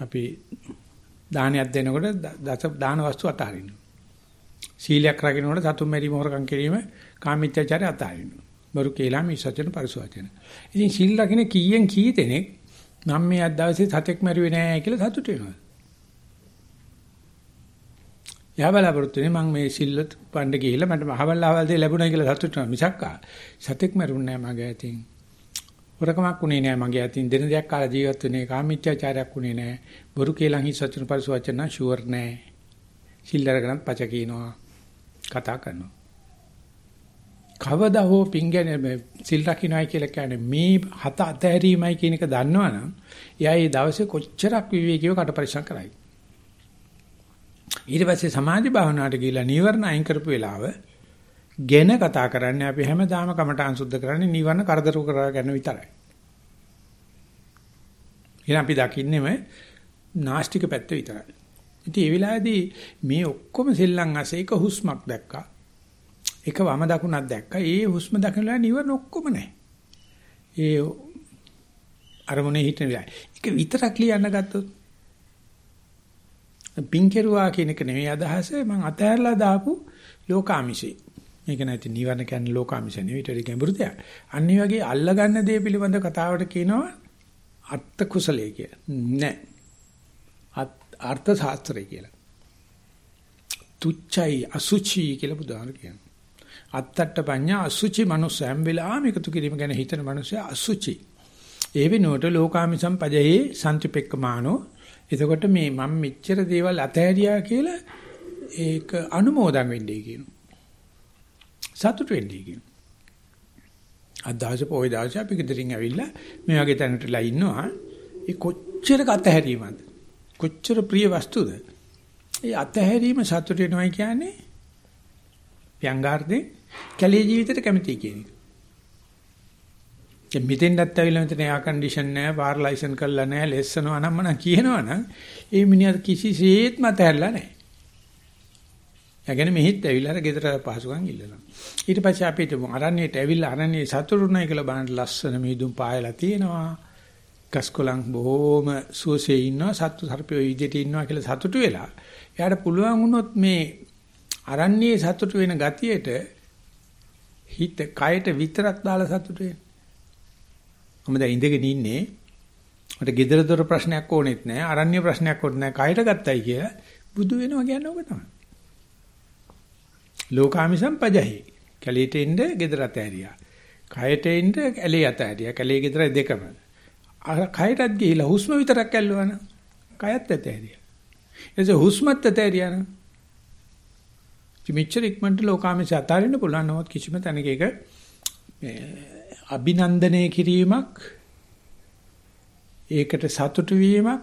S1: අපි දානයක් දෙනකොට දස දාන වස්තු අතාරින්න. සීලයක් රකින්නකොට සතුම් මෙරි මොහරකම් කිරීම කාමීත්‍යචාරය අතාරින්න. බරු කේලා මේ සත්‍යන පරිසවචන. ඉතින් සිල් රකින්න කීයෙන් කී දෙනෙක් මම මේ අද දවසේ සතෙක් මැරුවේ නෑ කියලා සතුට වෙනවා. යහබලපොරොත්තු වෙන්නේ මම මේ සිල්ලත් පණ්ඩ ගිහිල්ලා මට අහවල් අහවල් දෙය ලැබුණා කියලා සතුට වෙනවා. මිසක්කා සතෙක් මැරුන්නේ නෑ මගේ අතින්. හොරකමක් උනේ නෑ මගේ අතින් දෙන දෙයක් කාලා ජීවත් වෙන්නේ කාමීත්‍යාචාරයක් උනේ නෑ. බොරු කේලන් හි සත්‍යන පරිසවචන ෂුවර් නෑ. සිල් අරගෙන පච කියනවා කතා කරනවා. කවදා හෝ පිංගන සිල් රකින්නයි කියලා කියන්නේ මේ හත අතහැරීමයි කියන එක දන්නවනම් එයා ඒ දවසේ කොච්චරක් විවේකීව කට පරිශ්‍රම් කරයි. ඊට පස්සේ සමාධි භාවනාවට ගිහිලා නීවරණ අයින් කරපු වෙලාව ගෙන කතා කරන්නේ අපි හැමදාම කමඨාන් සුද්ධ කරන්නේ නීවරණ කරදර කරගෙන විතරයි. එහෙනම් අපි දකින්නේම නාස්තික පැත්ත විතරයි. ඉතින් ඒ වෙලාවේදී මේ ඔක්කොම සෙල්ලම් අසේක හුස්මක් දැක්කා. එක වම දකුණක් දැක්කා. ඒ හුස්ම දකිනලා නිවන ඔක්කොම නැහැ. ඒ අරමුණේ හිටින වෙලාව. ඒක විතරක් ලියන්න ගත්තොත් පින්කරුවා කියන එක නෙමෙයි අදහස මම අතහැරලා දාපු ලෝකාමිෂේ. මේක නැති නිවන කියන්නේ ලෝකාමිෂ නෙවෙයි ඊට ගැඹුරු දෙයක්. අනිත් වගේ අල්ලගන්න දේ පිළිබඳ කතාවට කියනවා අර්ථ කුසලයේ කියලා. නෑ. අර්ථ ශාස්ත්‍රය කියලා. තුච්චයි අසුචි කියලා බුදුහාම කියනවා. අත්තට්ට පඤ්ඤා අසුචි මනුස්ස හැම වෙලාවෙම එකතු කිරීම ගැන හිතන මනුස්සයා අසුචි. ඒ වෙනුවට ලෝකාමිසම් පජයේ සම්තිපෙක්කමානෝ එතකොට මේ මම මෙච්චර දේවල් අතහැරියා කියලා ඒක අනුමෝදන් වෙන්නේ කියනවා. සතුට වෙන්නේ කියනවා. අදහස පොයි දාස අපි ගෙදරින් ඇවිල්ලා මේ වගේ තැනකටලා ඉන්නවා. ඒ කොච්චර අතහැරීමක්ද? කොච්චර ප්‍රිය වස්තුද? ඒ අතහැරීම සතුට වෙනවා කියන්නේ ව්‍යංගාර්ථේ කැලේ ජීවිතයට කැමතියි කියන එක. දැන් මෙතෙන්වත් ඇවිල්ලා මෙතන එයා කන්ඩිෂන් නැහැ, පාර ලයිසන් කරලා නැහැ, ලෙස්සනවා නම් මන කියනවනම් ඒ මිනිහා කිසිසේත්ම තැරලා නැහැ. එයාගෙන මෙහිත් ඇවිල්ලා අර ගෙදර පහසුකම් ඉල්ලනවා. ඊට පස්සේ අපි හිතමු අරණියට ඇවිල්ලා අරණියේ සතුරුුණයි කියලා බලන්න ලස්සන මිදුම් පායලා තියෙනවා. ගස්කොලන් බොහොම සුවසේ ඉන්නවා සත්තු සර්පයෝ විදිහට ඉන්නවා කියලා සතුටු වෙලා එයාට පුළුවන් වුණොත් මේ අරණියේ සතුටු වෙන ගතියට හිත කයට විතරක් දාලා සතුටු වෙන්න. මම දැන් ඉඳගෙන ඉන්නේ. මට gedara dora ප්‍රශ්නයක් ඕනෙත් නැහැ. අරණ්‍ය ප්‍රශ්නයක් ඕනෙත් නැහැ. කයට ගත්තයි කිය බුදු වෙනවා කියන්නේ ඕක තමයි. ලෝකාමිසම් පජහි. කැලීට එන්න gedara තෑරියා. කයට එන්න කැලේ අතෑරියා. කැලේ gedara දෙකම. අර කයටත් ගිහිලා හුස්ම විතරක් ඇල්ලුවා නම් කයත් ඇතෑරියා. එතකොට හුස්මත් ඇතෑරියා නම් ඉතින් මෙච්චර ඉක්මනට ලෝකාමිස අතාරින්න පුළුවන් නමුත් කිසිම තැනක ඒක මේ අභිනන්දනය කිරීමක් ඒකට සතුටු වීමක්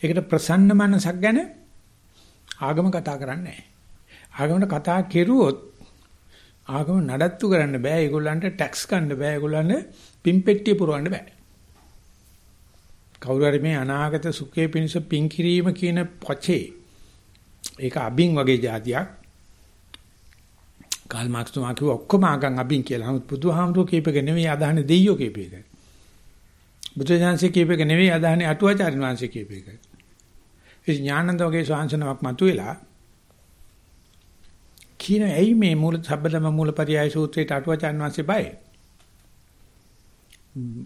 S1: ඒකට ප්‍රසන්න මනසක් ගැන ආගම කතා කරන්නේ නැහැ. ආගමට කතා කෙරුවොත් ආගම නඩත්තු කරන්න බෑ. ඒගොල්ලන්ට ටැක්ස් ගන්න බෑ. ඒගොල්ලන්ට පින්පෙට්ටිය පුරවන්න බෑ. කවුරු හරි මේ අනාගත සුඛේ පිණිස පින් කිරීම කියන පොචේ ඒක අබින් වගේ જાතියක් කාල් මාක්ස් තුමා කිව්ව ඔක්කොම ආගම් අබින් කියලා. නමුත් බුදුහාමුදුරුවෝ කියපේක නෙවෙයි අදහන්නේ දෙයියෝ කියපේක. බුදුජානසී කියපේක නෙවෙයි අදහන්නේ අටුවාචාරින් වංශේ කියපේක. ඒ ඥානන්ද වගේ ශාංශනාවක් මතුවෙලා කියන ඇයි මේ මූල සබ්බදම මූලපරියාය සූත්‍රයට අටුවාචාරින් වංශේ බයයි.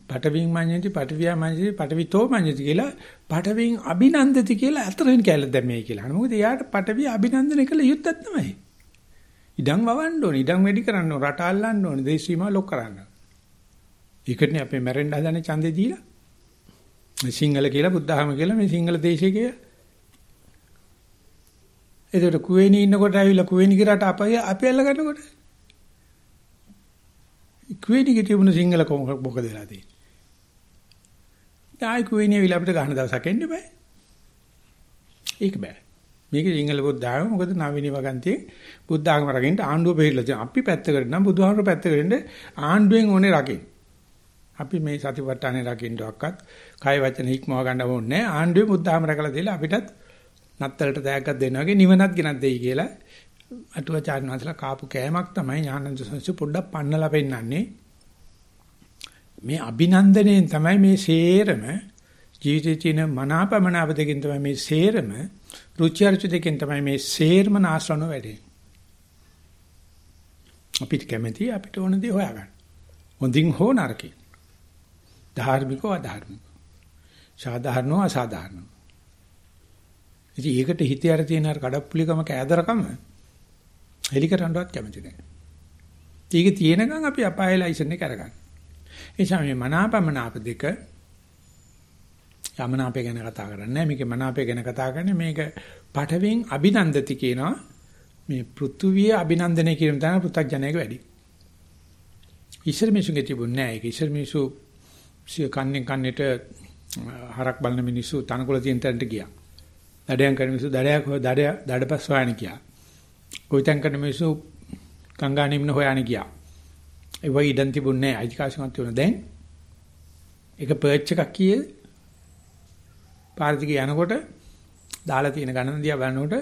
S1: පටවින් මඤ්ඤති පටවියා මඤ්ඤති පටවිතෝ මඤ්ඤති කියලා පටවින් අභිනන්දති කියලා අතරින් කැලේ දැමේ කියලා. මොකද එයාට පටවිය අභිනන්දනය කළ යුත්තක් තමයි. ඉඩම් වවන්න ඕනේ, ඉඩම් වැඩි කරන්න ඕනේ, රට අල්ලන්න ඕනේ, දේශ සීමා ලොක් කරන්න. ඒකනේ අපේ මැරෙන්න හදන ඡන්දේ දීලා. මේ සිංහල කියලා බුද්ධහම කියලා මේ සිංහල දේශේ කියලා. එතකොට කුවේණි ඉන්නකොට ඇවිල්ලා කුවේණි කිරට අපය අපි අල්ල ගන්නකොට කුවේණිගේ තිබුණ සිංහල මොකද වෙලා තියෙන්නේ? ආයි කුවේණිය විල අපිට ගන්න දවසක් එන්න බෑ. ඒක බෑ. මේක සිංහල බුද්ධාගම මොකද නවීනී වගන්තියේ බුද්ධාගම රකින්න ආණ්ඩුව බෙහෙලා තියෙනවා. අපි පැත්තකට නම් බුදුහාමර පැත්තකට ඉන්න ආණ්ඩුවෙන් ඕනේ රකින්න. අපි මේ සතිපට්ඨානේ රකින්නවක්වත් කය වචන හික්මව ගන්න ඕනේ නැහැ. ආණ්ඩුවේ බුද්ධාගම රැකලා දීලා අපිටත් නත්තලට දයක්ක් දෙන්න වගේ නිවනත් ගෙනත් දෙයි කියලා අටුවාචාර්ය වහන්සේලා කාපු කෑමක් තමයි ඥානන්ද සංසු පොඩ්ඩක් පන්නලා පෙන්නන්නේ. මේ අභිනන්දනයෙන් තමයි මේ සේරම ජීවිතයේ තියෙන මනාපමනාප දෙකෙන් තමයි මේ සේරම රුචි අරුචි දෙකෙන් තමයි මේ සේරම නාශරණ වැඩේ. අපිට කැමති අපිට ඕන දේ හොයාගන්න. හොඳින් හෝ නරකින්. ධාර්මිකව අධාර්මිකව. සාධාරණව අසාධාරණව. ඉතින් ඒකට හිතේ අර තියෙන අර කඩප්පුලිකම කෑදරකම හෙලි කරන්නවත් කැමති නැහැ. ඒක තියෙනකන් අපි අපායේ ලයිසන් එක අරගන්න. ඒ නිසා මේ මනාපමනාප දෙක යමනාපේ ගැන කතා කරන්නේ මේකේ මනාපේ ගැන කතා කරන්නේ මේක පඨවෙන් අභිනන්දති කියනවා මේ පෘථුවිය අභිනන්දනය කියන තැන පෘථග්ජනයක වැඩි. ඉස්සර මිනිසුන්ගේ තිබුණේ නැහැ. ඒක ඉස්සර මිනිසු සිය කන්නේ කන්නේට හරක් බලන මිනිස්සු තනකොළ තියෙන තැනට ගියා. දඩයන් කරන මිනිස්සු දඩයක් දඩය දඩපස් හොයන්න ගියා. කොයිතැන් කරන මිනිස්සු ගංගා නිම්න හොයන්න ගියා. ඒ වගේ ඉඩම් තිබුණේ නැහැ. අයිතිකාසිකමක් තිබුණා. දැන් ඒක පර්ච් එකක් කීයේ පාරදිගේ යනකොට දාලා තියෙන ගණන දිහා බලනකොට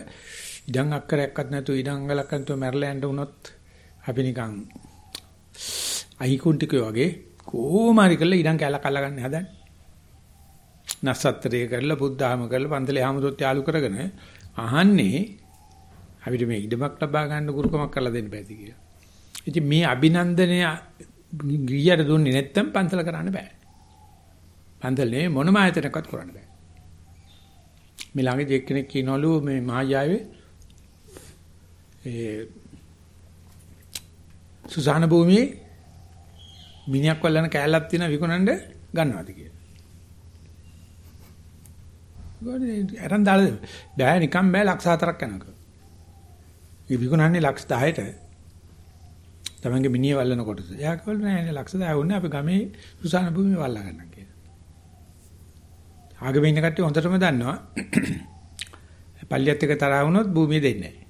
S1: ඉඩම් අක්කරයක්වත් නැතුව ඉඩම් අංගලක් නැතුව මැරලා යන්න වුණොත් අපි නිකන් අයිකුන්ටිකෝ වගේ කොහොම හරි කරලා ඉඩම් කැලක් අල්ලගන්න හදන්නේ. නස්සත්තරය කරලා බුද්ධාම කරලා පන්තලේ හැමදොත් යාලු කරගෙන අහන්නේ අපිට මේ ඉඩමක් ලබා ගන්න ගුරුකමක් කරලා දෙන්න බෑද කියලා. ඉතින් මේ අභිනන්දනය ගියට දුන්නේ නැත්තම් පන්තල කරන්න බෑ. පන්තලේ මොනම ආයතනයක්වත් කරන්න බෑ. මේ ළඟදී එක්කෙනෙක් කියනවලු මේ මහායාවේ ඒ සුසාන භූමියේ මිනිහක් වල්ලන කෑල්ලක් තියෙන විකුණන්න ගන්නවාද කියලා. ගොඩේ අරන් දාලා බෑ නිකන් බෑ ලක්ෂ හතරක් යනකම්. ඒ විකුණන්නේ ලක්ෂ 10ට. තමන්ගේ මිනිහ වල්ලන කොටස. එයා කිව්වලු නෑ නෑ ලක්ෂ 10 වුණේ අපි ගමේ සුසාන භූමිය වල්ලා ගන්නම් කියලා. ආගමේ ඉන්න කට්ටිය හොඳටම දන්නවා. පල්ලියත් එක තරහ වුණොත් භූමිය දෙන්නේ නෑ.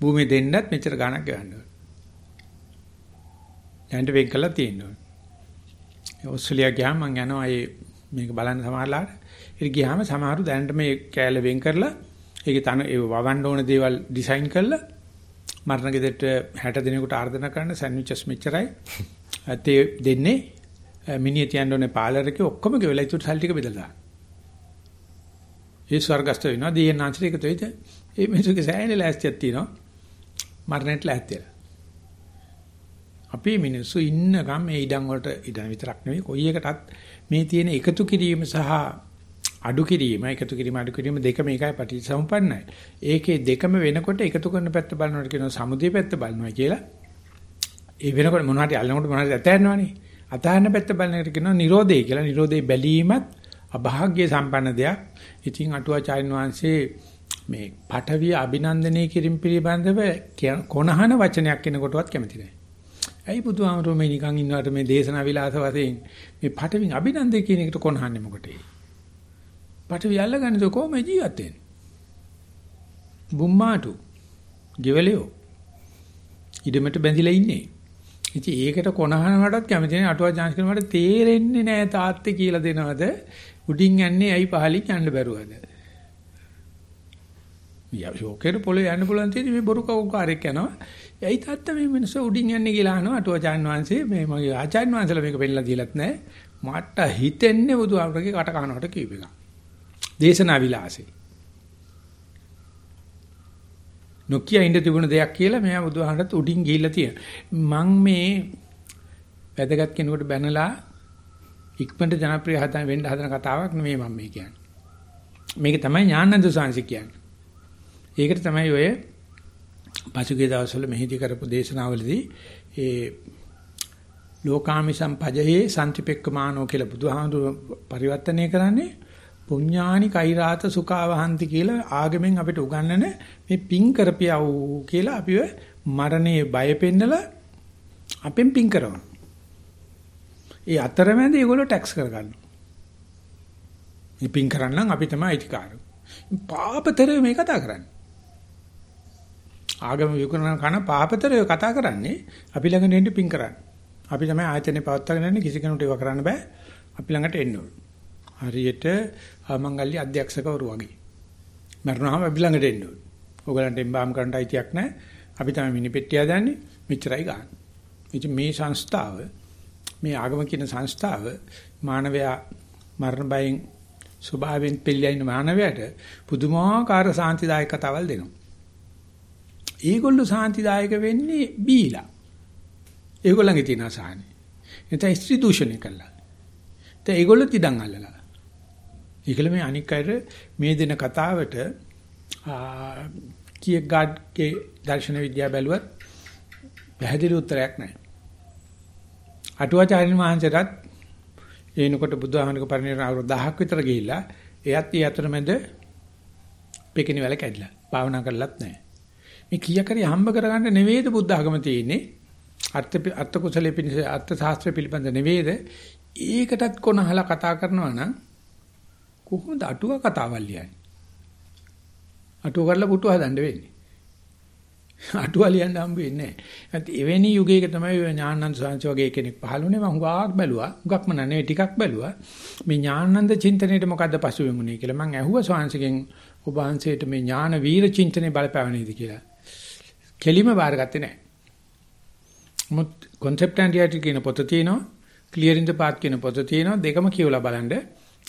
S1: භූමිය දෙන්නත් මෙච්චර ගණක් ගන්න ඕනේ. යන්ට වෙන් කළා තියෙනවා. ඔස්ට්‍රේලියා ගියාම මම යනවා ඒ මේක බලන්න සමහරලාට. ඒක ගියාම සමහරු දැනට මේ කෑල්ල වෙන් කරලා ඒකේ තන ඒ වවන්න ඕන දේවල් ඩිසයින් කරලා මරණ ගෙදරට 60 දිනකට ආර්දනා කරන සෑන්ඩ්විචස් මෙච්චරයි. ඇත්තේ දෙන්නේ මිනිහ තියන්න ඕනේ පාලර් එකේ ඔක්කොම ගෙවලා ඉතුරු සල් ටික බෙදලා දාන්න. ඒ ස්වර්ගස්ත වෙනවා දීයන්ාන්තර එකතු වෙයිද? ඒ මිනිස්සුගේ සෑහෙන ලෑස්තියක් තියෙනවා. මරණයට ලෑස්තියලා. අපි මිනිස්සු ඉන්නකම් මේ ඉඩම් වලට ඉඩම් විතරක් නෙවෙයි කොයි එකටත් මේ තියෙන එකතු කිරීම සහ අඩු කිරීම එකතු කිරීම අඩු කිරීම දෙකම එකයි පටිච්චසමුප්පන්නයි. ඒකේ දෙකම වෙනකොට එකතු කරන පැත්ත බලනකොට කියනවා සමුදේ පැත්ත බලනවා කියලා. ඒ වෙනකොට මොනවාට අල්ලනකොට මොනවාට ඇතෑරනවනේ. අතහන්න පැත්ත බලන එකට කියනවා නිරෝධය කියලා. නිරෝධේ බැලීමත් අභාග්‍ය සම්පන්න දෙයක්. ඉතින් අටුවාචාර්යන් වහන්සේ මේ පටවිය අභිනන්දනය කිරීම පිළිබඳව කොනහන වචනයක් කෙනෙකුටවත් කැමති නැහැ. ඇයි බුදුහාමරෝ මේ නිකන් ඉන්නවට මේ දේශනා විලාස වශයෙන් මේ පටවින් අභිනන්දනය කියන එකට කොනහන්නේ මොකටේ? පටවිය අල්ලගන්නේ කොහොම ජීවත් වෙන්නේ? බුම්මාටු, ගෙවලියෝ. ඉදමට බැඳිලා ඉන්නේ. ඉතින් ඒකට කොනහනකටත් කැමති නැහැ අටුවා chance කරන මට තේරෙන්නේ නැහැ තාත්තේ කියලා දෙනවද? උඩින් යන්නේ ඇයි පහලින් යන්න බැරුවද? යෝකේට පොළේ යන්න පුළුවන් තියෙදි මේ බොරු කවුකාරයෙක් යනවා. ඇයි තාත්තා මේ මිනිස්සු උඩින් යන්නේ කියලා අහනවා? අටුවා chance වංශේ මේ මගේ ආචාර්ය වංශලා මේක පෙන්නලා දීලත් නැහැ මට හිතෙන්නේ බුදුහාමරගේ කට කනකට කීප එක. දේශනා විලාසේ. නොකිය ඉඳ තිබුණ දෙයක් කියලා මෙයා බුදුහාමරට උඩින් ගිහිල්ලා තියෙන. මං මේ වැදගත් කෙනෙකුට බැනලා ඉක්මනට ජනප්‍රිය හදන වෙන්න හදන කතාවක් නෙමෙයි මම මේ කියන්නේ. මේක තමයි ඥානන්ද සාංශ කියන්නේ. ඒකට තමයි ඔය පසුගිය දවස්වල මෙහිදී කරපු දේශනාවලදී ඒ ලෝකාමිසම් පජයේ සම්තිපෙක්කමානෝ කියලා බුදුහාමුදුර පරිවර්තනය කරන්නේ පුඤ්ඤානි කෛරාත සුඛාවහන්ති කියලා ආගමෙන් අපිට උගන්වන මේ පිං කරපියව් කියලා අපිව මරණයේ බය පෙන්නලා අපෙන් පිං කරනවා. ඒ අතරමැද ඒගොල්ලෝ ටැක්ස් කරගන්නවා. මේ පිං කරන්නම් අපි තමයි අයිතිකාරයෝ. පාපතරය මේ කතා කරන්නේ. ආගම විකුණන කන පාපතරය කතා කරන්නේ අපි ළඟට එන්න පිං කරන්නේ. අපි තමයි ආයතනේ පවත්වාගෙන යන්නේ කිසි කෙනෙකුට ඒව කරන්න බෑ. අපි ළඟට එන්න ඕනේ. හරියට මංගල්‍ය අධ්‍යක්ෂකවරු වගේ. මරණාම අපි ළඟට එන්න ඕනේ. ඕගලන්ට එම්බාම් කරන්න අයිතියක් නැහැ. අපි තමයි මිනිපෙට්ටිය හදන්නේ. මෙච්චරයි ගන්න. ඉතින් මේ සංස්ථාව මේ ආගම කියන සංස්ථාව මානවයා මරණ බයෙන් ස්වභාවයෙන් පිළියයින මානවයාට පුදුමාකාර සාන්තිදායක කතාවල් දෙනවා. ඒගොල්ලෝ සාන්තිදායක වෙන්නේ බීලා. ඒගොල්ලන්ගේ තියෙන අසහනේ. එතන ස්ත්‍රී දූෂණය කළා. දැන් ඒගොල්ලෝ තිඩන් අල්ලලා. ඒකල මේ අනික් අයට මේ දෙන කතාවට කීයක් ගාඩ්ගේ දර්ශන විද්‍යාව බැලුවත් පැහැදිලි උත්තරයක් නැහැ. අටුවාචාර්යන් වහන්සේටත් එනකොට බුදුහාමනික පරිණිරණ අවුරුදු 10ක් විතර ගිහිල්ලා එයත් ඒ අතරමැද පෙකිනි වල කැඩලා භාවනා කරලත් නැහැ. මේ කීයක් හරි හම්බ කරගන්න නෙවෙයිද බුද්ධ ආගම තියෙන්නේ. අර්ථ අර්ථ කුසලයේ පිණිස අර්ථ ශාස්ත්‍රය පිළිබඳ නෙවෙයිද? ඒකටත් කොනහලා කතා කරනවා නම් කොහොමද අටුව කතාවල් ලියන්නේ? අටුව කරලා පුටු හදන්න වෙන්නේ. අටුව ලියන්න හම්බ වෙන්නේ නැහැ. එවැනි යුගයක තමයි ඥානানন্দ සාංශ වගේ කෙනෙක් පහළුනේ මම හුඟක් බැලුවා. හුඟක්ම නෑ ටිකක් බැලුවා. මේ ඥානানন্দ චින්තනයේට මොකද්ද පසුවෙන් උනේ කියලා මම ඇහුවා සාංශගෙන් ඔබ වහන්සේට මේ ඥාන වීර චින්තනේ බලපෑවනේද කියලා. කෙලිම බාරගත්තේ නැහැ. මුත් concept and reality කියන පොත තියෙනවා. clear in the path කියන පොත තියෙනවා. දෙකම කියවලා බලන්න.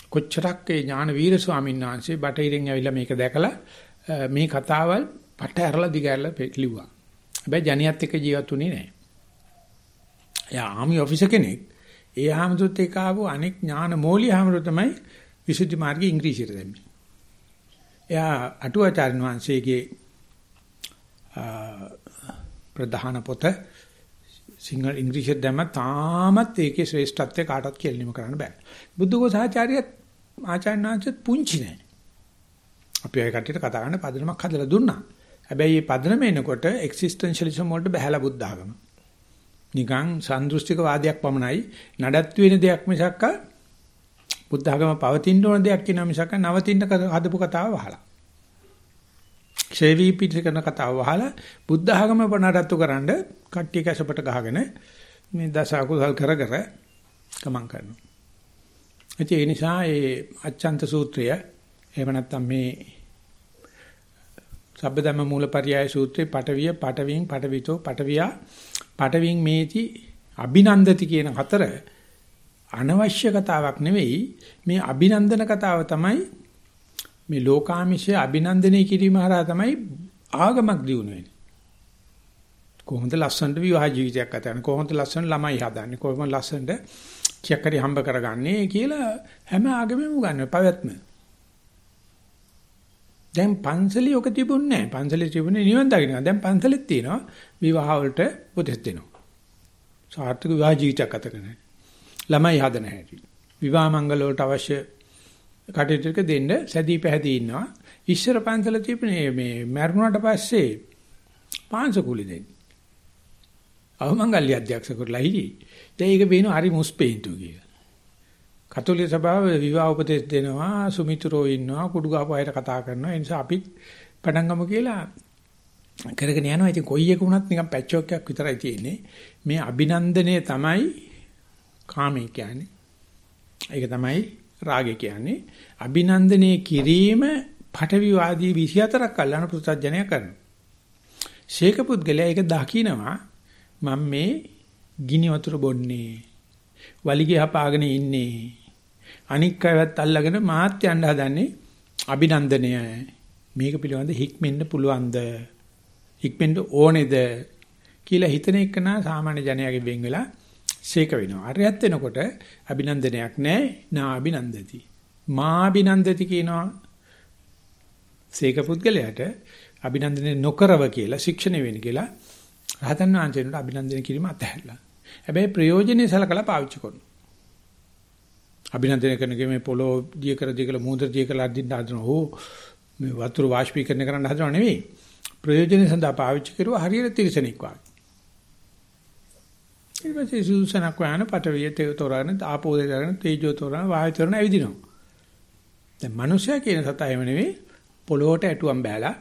S1: කොච්චරක් ඒ ඥාන වීර ස්වාමීන් වහන්සේ බටහිරින් ඇවිල්ලා මේක දැකලා මේ කතාවල් පට ඇරලා දිගහැරලා ලිව්වා. හැබැයි ජනියත් එක්ක ජීවත් වුණේ නැහැ. එයා ආමි ඔෆිසර් කෙනෙක්. ඒ හැමතුත් එක්ක ආපු අනෙක් ඥාන මෝලිය හැමරු තමයි විසුද්ධි මාර්ගයේ ඉංග්‍රීසියට දැම්මේ. එයා අටුවාචාර්ය වංශයේගේ ප්‍රධාන පොත සිංහල ඉංග්‍රීසියෙන් දැම්ම තාමත් ඒකේ ශ්‍රේෂ්ඨත්වය කාටවත් කියලා නිම කරන්න බෑ. බුද්ධඝෝසාචාර්යත් ආචාර්යනාංශත් පුංචි නෑ. අපි අය කට්ටියට කතා කරන්න පදනමක් හදලා දුන්නා. හැබැයි මේ පදනම එනකොට එක්සිස්ටෙන්ෂලිසම් වලට බහැලා බුද්ධ ආගම. නිකන් සන්දෘෂ්ටික වාදයක් පමණයි නඩත්තු වෙන දෙයක් මිසක්ක බුද්ධ ආගම පවතින ඕන දෙයක් කියන මිසක්ක නවතින හදපු කතාව වහලා. ක්ෂේවි පිට කරන කතාව වහලා බුද්ධ ආගම පනඩත්තු කරන්න කට්ටිය කැසපට ගහගෙන මේ දස අකුසල් කර කර ගමන් කරනවා. ඒ නිසා ඒ අච්ඡන්ත සූත්‍රය එහෙම නැත්නම් මේ සබ්බදම්ම මූලපරියාය සූත්‍රයේ පටවිය පටවින් පටවිතෝ පටවියා පටවින් මේති අභිනන්දති කියන හතර අනවශ්‍ය කතාවක් නෙවෙයි මේ අභිනන්දන කතාව තමයි මේ ලෝකාමිෂය අභිනන්දනය කිරීම හරහා තමයි ආගමක් දියුණු වෙන්නේ කොහොමද ලස්සනට විවාහ ජීවිතයක් ගත කරන්නේ කොහොමද ලස්සන ළමයි හදන්නේ කොහොමද ලස්සනට කියක් හරි හම්බ කරගන්නේ කියලා හැම ආගමෙම උගන්වනවා පැවැත්ම දැන් පන්සලේ ඔක තිබුණේ නැහැ. පන්සලේ තිබුණේ නිවන් දකින්න. දැන් පන්සලෙත් තියෙනවා විවාහ වලට උපදෙස් දෙනවා. සාර්ථක විවාහ ජීවිතයක් ගත කරන හැටි. ළමයි හදන හැටි. විවාහ මංගල වලට අවශ්‍ය කටයුතු ටික දෙන්න සැදී පැහැදී ඉන්නවා. ඉස්සර පන්සල තිබුණේ මේ මරුණාට පස්සේ පාංශකුලි දෙන්නේ. අවමංගල්‍ය අධ්‍යක්ෂ කරලා හිටියේ. දැන් ඒක බේනවා හරි මුස්පේන්තු කියලා. කතෝලික සභාව විවාහ උපදෙස් දෙනවා, සුමිතුරෝ ඉන්නවා, කුඩු ගහපු අයට කතා කරනවා. ඒ නිසා අපි පටන් ගමු කියලා කරගෙන යනවා. ඉතින් කොයි එක වුණත් නිකන් පැච් එකක් විතරයි තියෙන්නේ. මේ අභිනන්දනය තමයි කාමී කියන්නේ. ඒක තමයි රාගය කියන්නේ. අභිනන්දනය කිරීම පටවිවාදී 24ක් අල්ලන පුත්‍ත්ජනය කරනවා. ශේක පුද්ගලයා ඒක දකිනවා මම මේ ගිනි වතුර බොන්නේ. වලිගය හපාගෙන ඉන්නේ. අනික් අයවත් අල්ලගෙන මාත් යන්න හදන්නේ අභිනන්දනය. මේක පිළිබඳ හික්මෙන්න පුළුවන්ද? හික්මෙන්න ඕනේද? කියලා හිතන එක නා සාමාන්‍ය ජනයාගේ වෙන් වෙලා ශේක වෙනවා. අරයත් වෙනකොට අභිනන්දනයක් නැහැ. නා අභිනන්දති. මා අභිනන්දති කියනවා. ශේක පුද්ගලයාට අභිනන්දනය නොකරව කියලා ශික්ෂණය වෙන්න කියලා රහතන් වහන්සේට අභිනන්දනය කිරීම අතහැරලා. හැබැයි ප්‍රයෝජනෙයි සලකලා පාවිච්චි කරනවා. අභිනන්දනය කරන මේ පොළොව දිය කර දිය කළ මූද්‍ර දිය කළ අදින්න හදන ඕ මේ වතුර වාෂ්පීකරණය කරන්න හදනව නෙවෙයි. ප්‍රයෝජනෙ සඳහා පාවිච්චි කරුවා හරියට තිරසනෙක් වගේ. ඊට පස්සේ සූසනක් වහන පටවිය තේ තොරගෙන ආපෝ දේ තොරගෙන තේජෝ තොරගෙන වායු තොරගෙන ඇවිදිනවා. දැන් මිනිස්සයා කියන සතා එහෙම නෙවෙයි පොළොවට ඇටුවම් බෑලා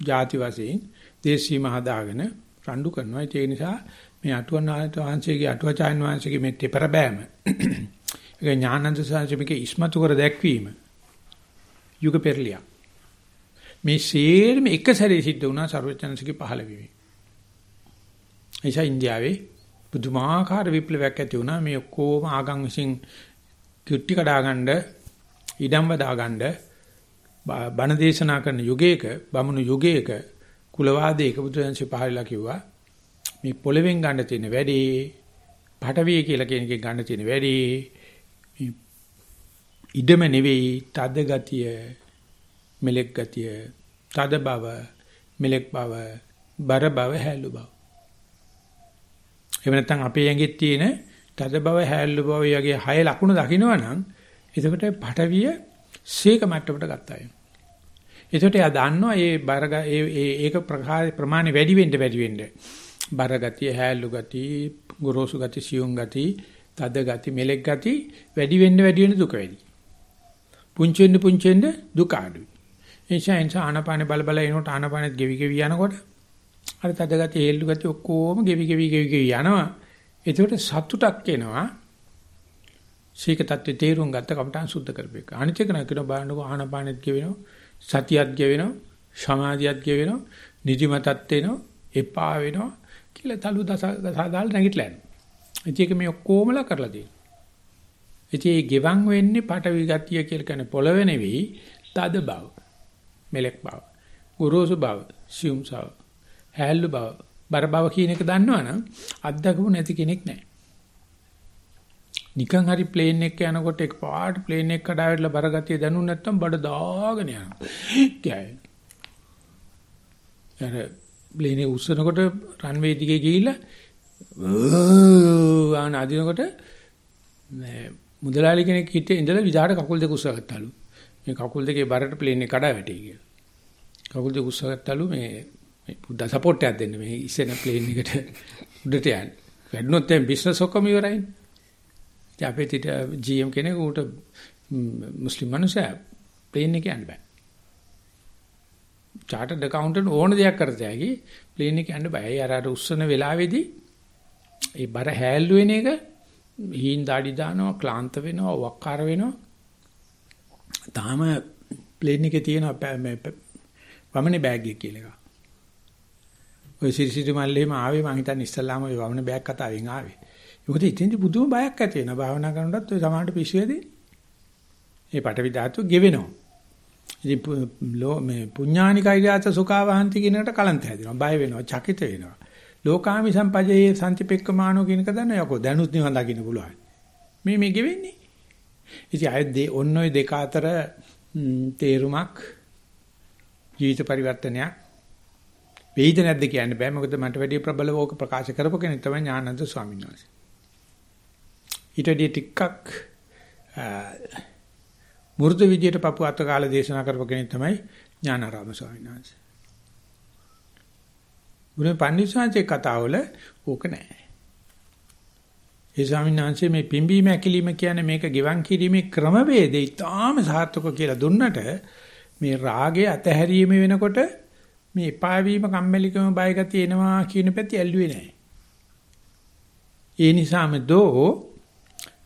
S1: ಜಾති වශයෙන් දේශීම හදාගෙන රණ්ඩු කරනවා. ඒ නිසා මේ අටුවන් වහන්සේගේ අටුවචාන් වහන්සේගේ මේ තෙපර බෑම. ඒක ඥානන්ද සංසමිකේ ඉස්මතු කර දැක්වීම. යුග පෙරලිය. මේ සේරම එක සැරේ සිද්ධ වුණා ਸਰවචනසිකේ පහළ වීම. එයිසා ඉන්දියාවේ පුදුමාකාර විප්ලවයක් ඇති වුණා. මේ ඔක්කොම ආගම් විසින් කිට්ටි කඩාගන්න ඉඩම් වදාගන්න බණ දේශනා කරන යුගයක බමුණු යුගයක කුලවාදයක බුදුන්සේ පහළලා කිව්වා මේ පොළවෙන් ගන්න තියෙන වැඩි පටවිය කියලා කියන එකෙන් ගන්න තියෙන වැඩි ඉඩම නෙවෙයි තද ගතිය මෙලෙක් ගතිය තද බව මෙලෙක් බව බර බව හැලු බව. එහෙම නැත්නම් අපේ ඇඟෙත් තියෙන තද බව හැල්ලු බව වගේ හය ලකුණු දකින්නවනම් එතකොට පටවිය සීක මට්ටමට ගත්තා වෙනවා. එතකොට එයා දන්නවා මේ බර ඒ ඒක ප්‍රමාණය වැඩි වෙන්න වැඩි වෙන්න. බර ගතිය, හැල්ලු ගතිය, ගොරෝසු ගතිය, සියුම් ගතිය, තද ගතිය, මෙලෙක් ගතිය වැඩි වෙන්න වැඩි වෙන්න දුක වැඩි. පුංචි වෙන්න පුංචි වෙන්න දුක අඩුයි. ඒ නිසා එන්ස ආනපාන බල බල එනකොට ආනපානෙත් ගෙවි ගෙවි යනකොට අර තද ගතිය, හෙල්ලු ගතිය ඔක්කොම ගෙවි ගෙවි ගෙවි ගෙවි යනවා. එතකොට සතුටක් එනවා. සීක தත්ත්වේ තේරුම් ගත්ත කමටහන් සුද්ධ කරපේක. අනිත් එක නකින බලන්නකො ආනපානෙත් ගෙවෙනවා, සතියත් ගෙවෙනවා, සමාධියත් ගෙවෙනවා, නිදිමතත් එනවා, එපා වෙනවා කියලා තලු දසදාල් නැගිටලා යනවා. ඉතින් ඒක මේ ඔක්කොමලා කරලා තියෙනවා. ඉතින් මේ ගෙවන් වෙන්නේ පටවි ගතිය කියලා කියන්නේ පොළව නෙවෙයි, තද බව, මෙලෙක් බව, ගුරුසු බව, සියුම් බව, හැල්ලු බව, බර බව කියන එක දන්නවනම් අත්දකපු නැති කෙනෙක් නැහැ. නිකන් හරි ප්ලේන් එක යනකොට එක පාට ප්ලේන් එක කඩාවැටලා බරගතිය දැනුනේ නැත්තම් බඩ දාගෙන යනවා. කියයි. අර ප්ලේන් එක උස්සනකොට රන්වේ දිගේ ගිහිල්ලා ආන අදිනකොට මුදලාලි කෙනෙක් හිටියේ ඉඳලා විදාට කකුල් දෙක උස්සගත්තලු. මේ කකුල් දෙකේ බරට ප්ලේන් එක කඩාවැටේ කියලා. කකුල් දෙක උස්සගත්තලු මේ මේ බුද්ධ සපෝට් එකක් දෙන්න මේ ඉස්සෙන ප්ලේන් එකට උඩට යන්න. වැඩනොත් දැන් බිස්නස් ඔක්කොම ඉවරයි. ඉතින් අපේ තිට GM කෙනෙක් උට මුස්ලිම් මිනිසා ප්ලේන් එක යන්න බෑ. චාටර්ඩ් ඇකවුන්ටන්ට් ඕන දෙයක් කරතයි ඇයි ප්ලේන් එක යන්න බෑ. අර අර උස්සන වෙලාවේදී ඒ බර හැල්ලු වෙන එක හීන් දාඩි දානවා, ක්ලාන්ත වෙනවා, වක්කාර වෙනවා. තාම ප්ලේන් එකේ තියෙන වමනේ බෑග් එක කියලා එකක්. ඔය සිරිසිරි මල්ලේම ආවේ මං හිතන්නේ ඉස්සල්ලාම ඔය වමන බෑග් කතාවෙන් ආවේ. මොකද ඉතින්දි පුදුම බයක් ඇති වෙනවා. භාවනා කරනකොටත් ඔය සමාහට පිස්සුවේදී. මේ පටවි ධාතු ගෙවෙනවා. ඉතින් ලෝ මේ පුඤ්ඤානිකයිදාත සුඛාවහන්ති කියන එකට කලන්ත හැදෙනවා. බය වෙනවා, චකිත වෙනවා. ලෝකාමි සම්පජයේ සම්තිපෙක්කමානෝ කියන එක දන්න යකෝ දැනුත් නිවන් දකින්න පුළුවන්. මේ මේ ගෙවෙන්නේ. ඉතින් අය දෙ ඔන්න ඔය දෙක අතර තේරුමක් ජීවිත පරිවර්තනයක් වෙයිද නැද්ද කියන්න බෑ මොකද මට වැඩි ප්‍රබලව ඕක ප්‍රකාශ කරපු කෙනෙක් තමයි ඥානන්ද ස්වාමීන් වහන්සේ. ඊට වැඩි ටිකක් මුරුදු විදියට පපු අත කාලේ දේශනා කරපු කෙනෙක් තමයි ඥානාරාම ස්වාමීන් වහන්සේ. බුදුන් පන්දිස්වාංශේ කතාවල ඕක නැහැ. ඒ ස්වාමීන් වහන්සේ මේ පිම්බීම ඇකිලිම කියන්නේ මේක ගෙවන් කිරීමේ ක්‍රමවේදය ඉතාම සාර්ථක කියලා දුන්නට මේ රාගයේ අතහැරීම වෙනකොට මේ එපා වීම කම්මැලිකම බය ගතිය එනවා කියන පැති ඇල්ලුවේ නැහැ. ඒ නිසාම දෝ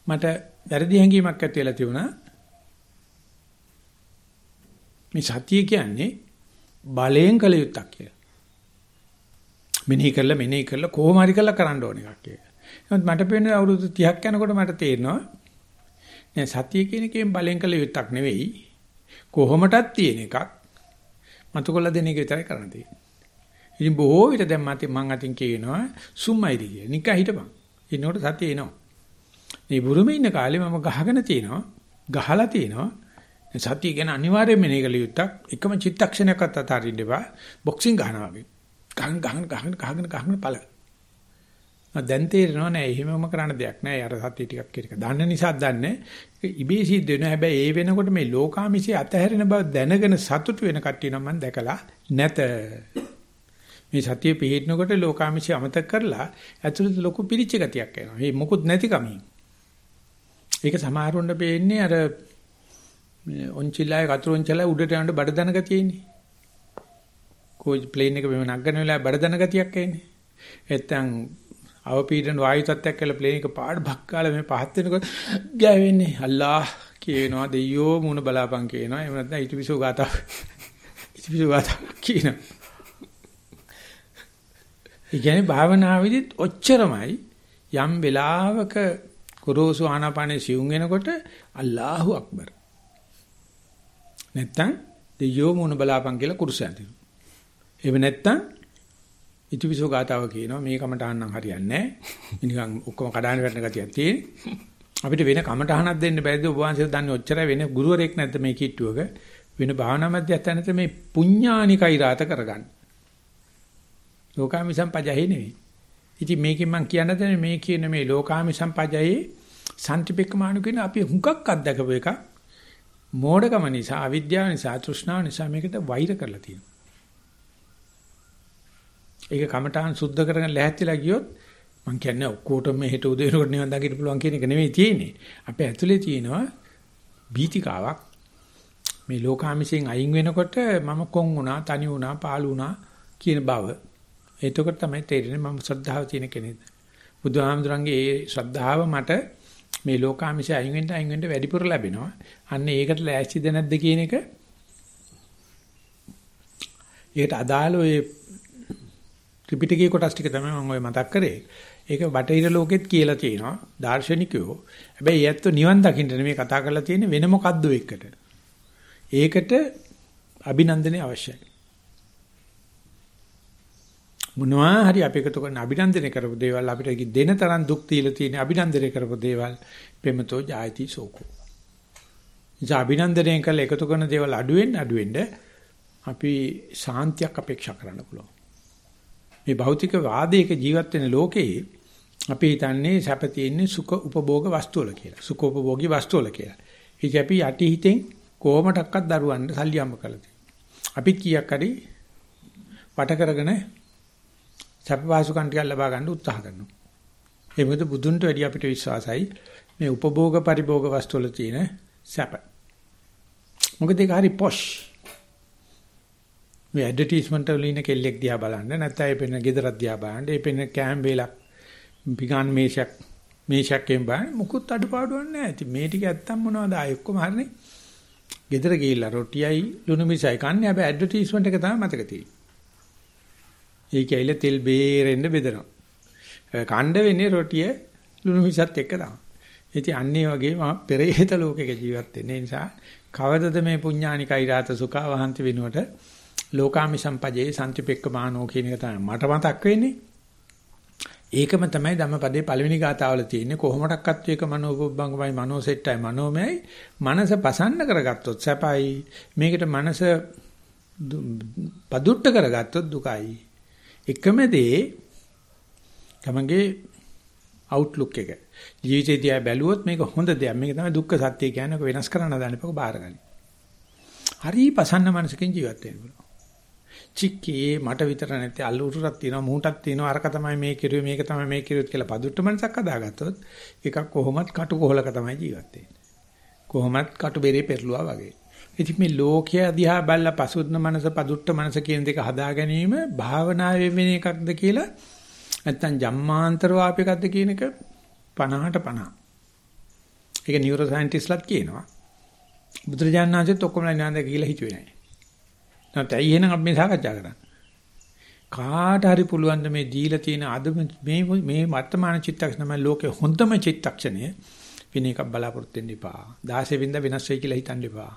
S1: මට වැරදි හැඟීමක් ඇති වෙලා තිබුණා. මේ සතිය කියන්නේ බලයෙන් කළ යුත්තක් කියලා. මෙනෙහි කරලා මෙනෙහි කරලා කොහොම හරි කරලා කරන්න ඕන එකක් කියලා. නමුත් මට පේන්නේ අවුරුදු 30ක් යනකොට මට තේරෙනවා නෑ සතිය කියන එකෙන් බලෙන් කළ යුත්තක් නෙවෙයි කොහොමටත් තියෙන එකක් මතකොල්ල දෙන එක විතරයි කරන්න තියෙන්නේ. ඉතින් බොහෝ විට දැන් මට මං අතින් කියනවා සුම්මයිද කියලා. නිකන් හිටපන්. එනකොට සතිය එනවා. මේ බුරුමේ ඉන්න කාලේ මම ගහගෙන තියෙනවා. ගහලා තියෙනවා. සතිය ගැන අනිවාර්යයෙන්ම මේක ලියුත්තක් එකම චිත්තක්ෂණයක්වත් අතාරින්න එපා. බොක්සිං ගහනවා වගේ. ගහන ගහන ගහන ගහන ගහන පළ. මම දැන් තේරෙනවා නෑ එහෙමම කරන්න දෙයක් නෑ. අර සතිය ටිකක් කියන එක. දන්න නිසා දන්නේ. ඉබේ සිද්ධ වෙනවා. හැබැයි ඒ වෙනකොට මේ ලෝකාමිෂේ අතහැරෙන බව දැනගෙන සතුටු වෙන කට්ටිය නම් මම දැකලා නැත. මේ සතිය පිළිහිනකොට ලෝකාමිෂය අමතක කරලා ඇතුළත ලොකු පිරිච්ච ගතියක් එනවා. මේ මොකුත් නැති කමින්. ඒක සමහරවොන්න පේන්නේ අර ඔන්චිලාය කතුරුන්චලා උඩට යන බඩ දන ගතියනේ. කෝච් ප්ලේන් එක මෙව නගන වෙලාවේ බඩ දන ගතියක් එන්නේ. නැත්තම් අවපීඩන වායු තත්ත්වයක් කියලා ප්ලේන් එක පාඩ භක්කාලා මේ පහත් වෙනකොට ගෑවෙන්නේ. අල්ලා කියනවා දෙයියෝ මුණ බලාපන් කියනවා. එහෙම නැත්නම් ඊටිවිසෝ ගාතාව. ඊටිවිසෝ ගාතාව කියනවා. ඒ කියන්නේ භාවනාවේදීත් ඔච්චරමයි යම් වෙලාවක කුරෝසු ආනාපානේ සිවුම් වෙනකොට අල්ලාහු අක්බර්. නැත්තම් දෙයෝ මොන බලාපන් කියලා කුරුසයන් දෙනවා. එහෙම නැත්තම් ඉතිවිසෝ ගාතාව කියනවා මේ කමටහන් හරියන්නේ නැහැ. නිකන් ඔක්කොම කඩාන වැටෙන ගතියක් තියෙන. අපිට වෙන කමටහනක් දෙන්න බැරිද ඔබ වහන්සේ දන්නේ ඔච්චරයි වෙන ගුරුවරයෙක් නැද්ද මේ කිට්ටුවක වෙන භාවනා මධ්‍යස්ථානත මේ පුඤ්ඤානිකයි රාත කරගන්න. ලෝකාමි සම්පජහේ නෙවෙයි. ඉතින් මේකෙන් මම කියන්න දෙන්නේ මේ කියන මේ ලෝකාමි සම්පජහේ සම්ටිපෙක්කමානු කියන අපි හුඟක් අත්දකපු එක මෝඩකම නිසා අවිද්‍යාව නිසා තෘෂ්ණාව නිසා මේකට වෛර කරලා තියෙනවා. ඒක කමඨාන් සුද්ධ කරගෙන ලැහැත්තිලා ගියොත් මම කියන්නේ ඔක්කොටම මේ හෙට උදේ වෙනකොට නිවන් දකින්න පුළුවන් කියන එක නෙමෙයි තියෙන්නේ. අපේ ඇතුලේ තියෙනවා බීතිකාවක්. මේ ලෝකාමිෂයෙන් අයින් වෙනකොට මම කොන් වුණා, තනි වුණා, පාළු වුණා කියන බව එතකොට තමයි තේරෙන්නේ මම ශ්‍රද්ධාව තියෙන කෙනෙක්ද. බුදුහාමුදුරන්ගේ ඒ ශ්‍රද්ධාව මට මේ ලෝකාමිෂය අයින් වෙන්න අයින් වෙන්න වැඩිපුර ලැබෙනවා. අන්න ඒකට ලෑස්තිද නැද්ද කියන එක ඒකට අදාළ ඔය ත්‍රිපිටකයේ කොටස් ටික තමයි මම ඔය මතක් කරේ. ඒක බටහිර ලෝකෙත් කියලා තියෙනවා දාර්ශනිකයෝ. හැබැයි ඒත් නිවන් දකින්න නෙමෙයි කතා කරලා තියෙන්නේ වෙන මොකද්ද එකට. ඒකට අභිනන්දනය අවශ්‍යයි. මොනවා හරි අපි එකතු කරන අභිනන්දනය කරපු දේවල් අපිට දෙන තරම් දුක් තියලා තියෙන අභිනන්දනය කරපු දේවල් පෙමතෝ ජායති සෝකෝ. ඉතින් අභිනන්දනය කළ එකතු කරන දේවල් අඩු වෙන්න අඩු වෙන්න අපි සාන්තියක් අපේක්ෂා කරන්න පුළුවන්. මේ භෞතික වාදයක ජීවත් වෙන ලෝකේ අපි හිතන්නේ සැප තියෙන්නේ සුඛ උපභෝග වස්තු වල කියලා. සුඛෝපභෝගී වස්තු වල කියලා. ඒක අපි යටි හිතෙන් කොහොමඩක්වත් දරුවන්ට සල්ලි අම්ම කරලා තියෙනවා. අපි කීයක් හරි වට කරගෙන සැප වාසුකම් ටිකක් ලබා ගන්න උත්සාහ කරනවා. ඒ මොකද බුදුන්ට වැඩි අපිට විශ්වාසයි මේ උපභෝග පරිභෝග වස්තු වල තියෙන සැප. මොකද ඒක හරි පොෂ්. මේ ඇඩ්වර්ටයිස්මන්ට් වල ඉන්න කෙල්ලෙක් දිහා බලන්න නැත්නම් ඒ පෙන්න ගෙදරක් දිහා බලන්න ඒ පෙන්න කෑම් වේලක් පිගාන් මේෂයක් මේෂයක්ෙන් බලන්න මුකුත් අඩුපාඩුවක් නැහැ. ඉතින් මේ ටික ඇත්තම් මොනවද ආයෙ ඔක්කොම හරිනේ. ගෙදර ගිහිල්ලා රොටියයි ලුණු මිසයි කන්නේ හැබැයි ඇඩ්වර්ටයිස්මන්ට් එක තමයි මතක තියෙන්නේ. ඒක ඇවිල්ලා තෙල් බේරෙන්න බෙදනවා. කණ්ඩ වෙන්නේ රොටිය ලුණු මිසත් එක්ක තමයි. ඉතින් අන්නේ වගේ මම පෙරේත ලෝකයක ජීවත් වෙන්නේ නිසා කවදද මේ පුඤ්ඤානිකයි රාත සුඛා වහන්ති වෙනුවට ලෝකාමි සම්පජේ සම්තිපෙක්ක මානෝ කියන එක තමයි මට මතක් වෙන්නේ. ඒකම තමයි ධම්මපදයේ පළවෙනි ගාතාවල තියෙන්නේ කොහොමඩක්වත් ඒක මනෝපොබ්බංගමයි මනෝසෙට්ටයි මනෝමයයි මනස පසන්න කරගත්තොත් සැපයි මේකට මනස පදුට්ට කරගත්තොත් දුකයි එකම දේ තමගේ අවුට්ලුක් එක. ජීවිතේ දිහා බැලුවොත් මේක හොඳ දෙයක්. මේක තමයි දුක්ඛ සත්‍ය කියන්නේ වෙනස් කරන්න දාන්න එපා බාරගනි. හරි පසන්න මනසකින් ජීවත් වෙන්න පුළුවන්. චික්කේ මට විතර නැති අල්ලුටුරක් තියෙනවා මූටක් තියෙනවා අරක තමයි මේ කිරුවේ මේක තමයි මේ කිරුවේ කියලා පදුට්ට මනසක් හදාගත්තොත් එකක් කොහොමත් කටු කොහලක තමයි ජීවත් වෙන්නේ. කොහොමත් කටු බෙරේ පෙරළුවා වගේ. ඉතින් මේ ලෝකයේ දිහා බැලලා පසුද්න මනස පදුට්ට මනස කියන දෙක හදා ගැනීම භාවනාවේ වෙන එකක්ද කියලා නැත්තම් ජම්මාන්තර වාපයකක්ද කියන එක 50ට 50. ඒක නියුරෝ සයන්ටිස්ට්ලාත් කියනවා. බුදුරජාණන් වහන්සේත් ඔක්කොම ඥානද කියලා හිතුවේ නැහැ. නැත්නම් ඇයි එහෙනම් අපි මේ සාකච්ඡා කරන්නේ? කාට හරි පුළුවන් මේ දීලා තියෙන අද මේ මේ වර්තමාන චිත්තක්ෂණ තමයි ලෝකේ හොඳම චිත්තක්ෂණය වෙන එකක් බලාපොරොත්තු වෙන්න එපා. 16 වෙනිදා වෙනස් වෙයි කියලා හිතන්න එපා.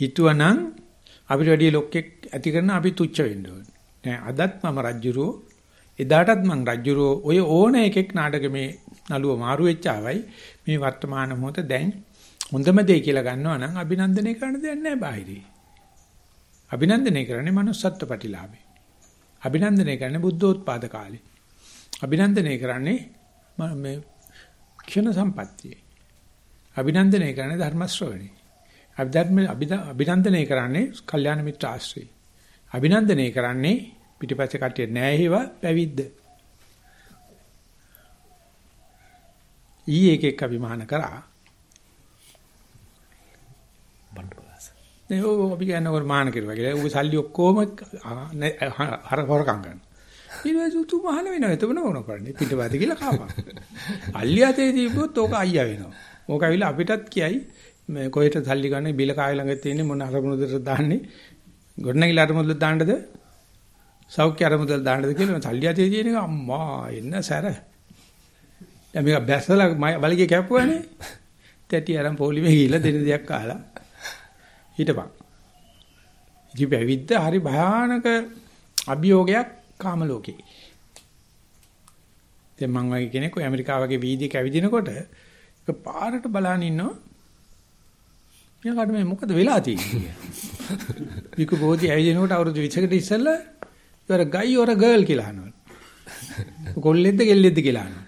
S1: හිතුවනම් අපිට වැඩි ලොක්ෙක් ඇති කරන අපි තුච්ච වෙන්න ඕනේ. නෑ අදත් මම රජ්ජුරෝ එදාටත් මං රජ්ජුරෝ ඔය ඕන එකෙක් නාටකමේ නළුව මාරු වෙච්ච ආවයි මේ වර්තමාන මොහොත දැන් හොඳම දේ කියලා ගන්නවා නම් අභිනන්දනය කරන්න දෙයක් නෑ බාහිරේ. අභිනන්දනය කරන්නේ manussත්ත්ව ප්‍රතිලාභේ. අභිනන්දනය කරන්නේ බුද්ධෝත්පාද කාලේ. අභිනන්දනය කරන්නේ මේ ක්ෂණ සම්පත්තිය. අභිනන්දනය කරන්නේ ධර්ම ශ්‍රවණේ. අභිධර්ම අභිනන්දනය කරන්නේ කල්යාණ මිත්‍ර ආශ්‍රය. අභිනන්දනය කරන්නේ පිටිපස්සේ කට්ටිය නෑ හේවා පැවිද්ද. ඊ එකෙක් අභිමාන කරා. බණ්ඩපලාස. නේ ඔව් අපි කියන්නේ ඔය මාන කරුවා කියලා. ඌගේ සල්ලි ඔක්කොම හර හොරකම් ගන්න. ඊට පස්සේ තු මහාන වෙනවා. එතන මොන කරන්නේ? පිටිපස්සේ කියලා කාපා. අල්ලියතේ දීපොත් ඕක අයියා වෙනවා. ඕක ඇවිල්ලා අපිටත් කියයි මේ කොහෙට සල්ලි ගන්න බිල කාය ළඟ තියෙන්නේ මොන අරමුණුදට දාන්නේ ගොඩනැගිලි අරමුණුද දාන්නද සෞඛ්‍ය අරමුණුද දාන්නද කියලා සල්ලි අතේ තියෙන එක අම්මා එන්න සැර දැන් මේක බැස්සලා බලගේ කැපුවානේ තැටි අරන් පොලිමේ ගිහිල්ලා දෙන දෙයක් කාලා හිටපන් ඉති පැවිද්ද හරි භයානක අභියෝගයක් කාම ලෝකේ දැන් මම වගේ කෙනෙක් ඇමරිකාව වගේ වීදියේක ඇවිදිනකොට ඒක පාරට බලන් ඉන්නවා මෙයාට මේ මොකද වෙලා තියෙන්නේ? විකු බෝධි ඇවිදිනකොට අවුරුදු 20කට ඉස්සෙල්ලා you're a guy or a girl කියලා අහනවා. කොල්ලෙක්ද කෙල්ලෙක්ද කියලා අහනවා.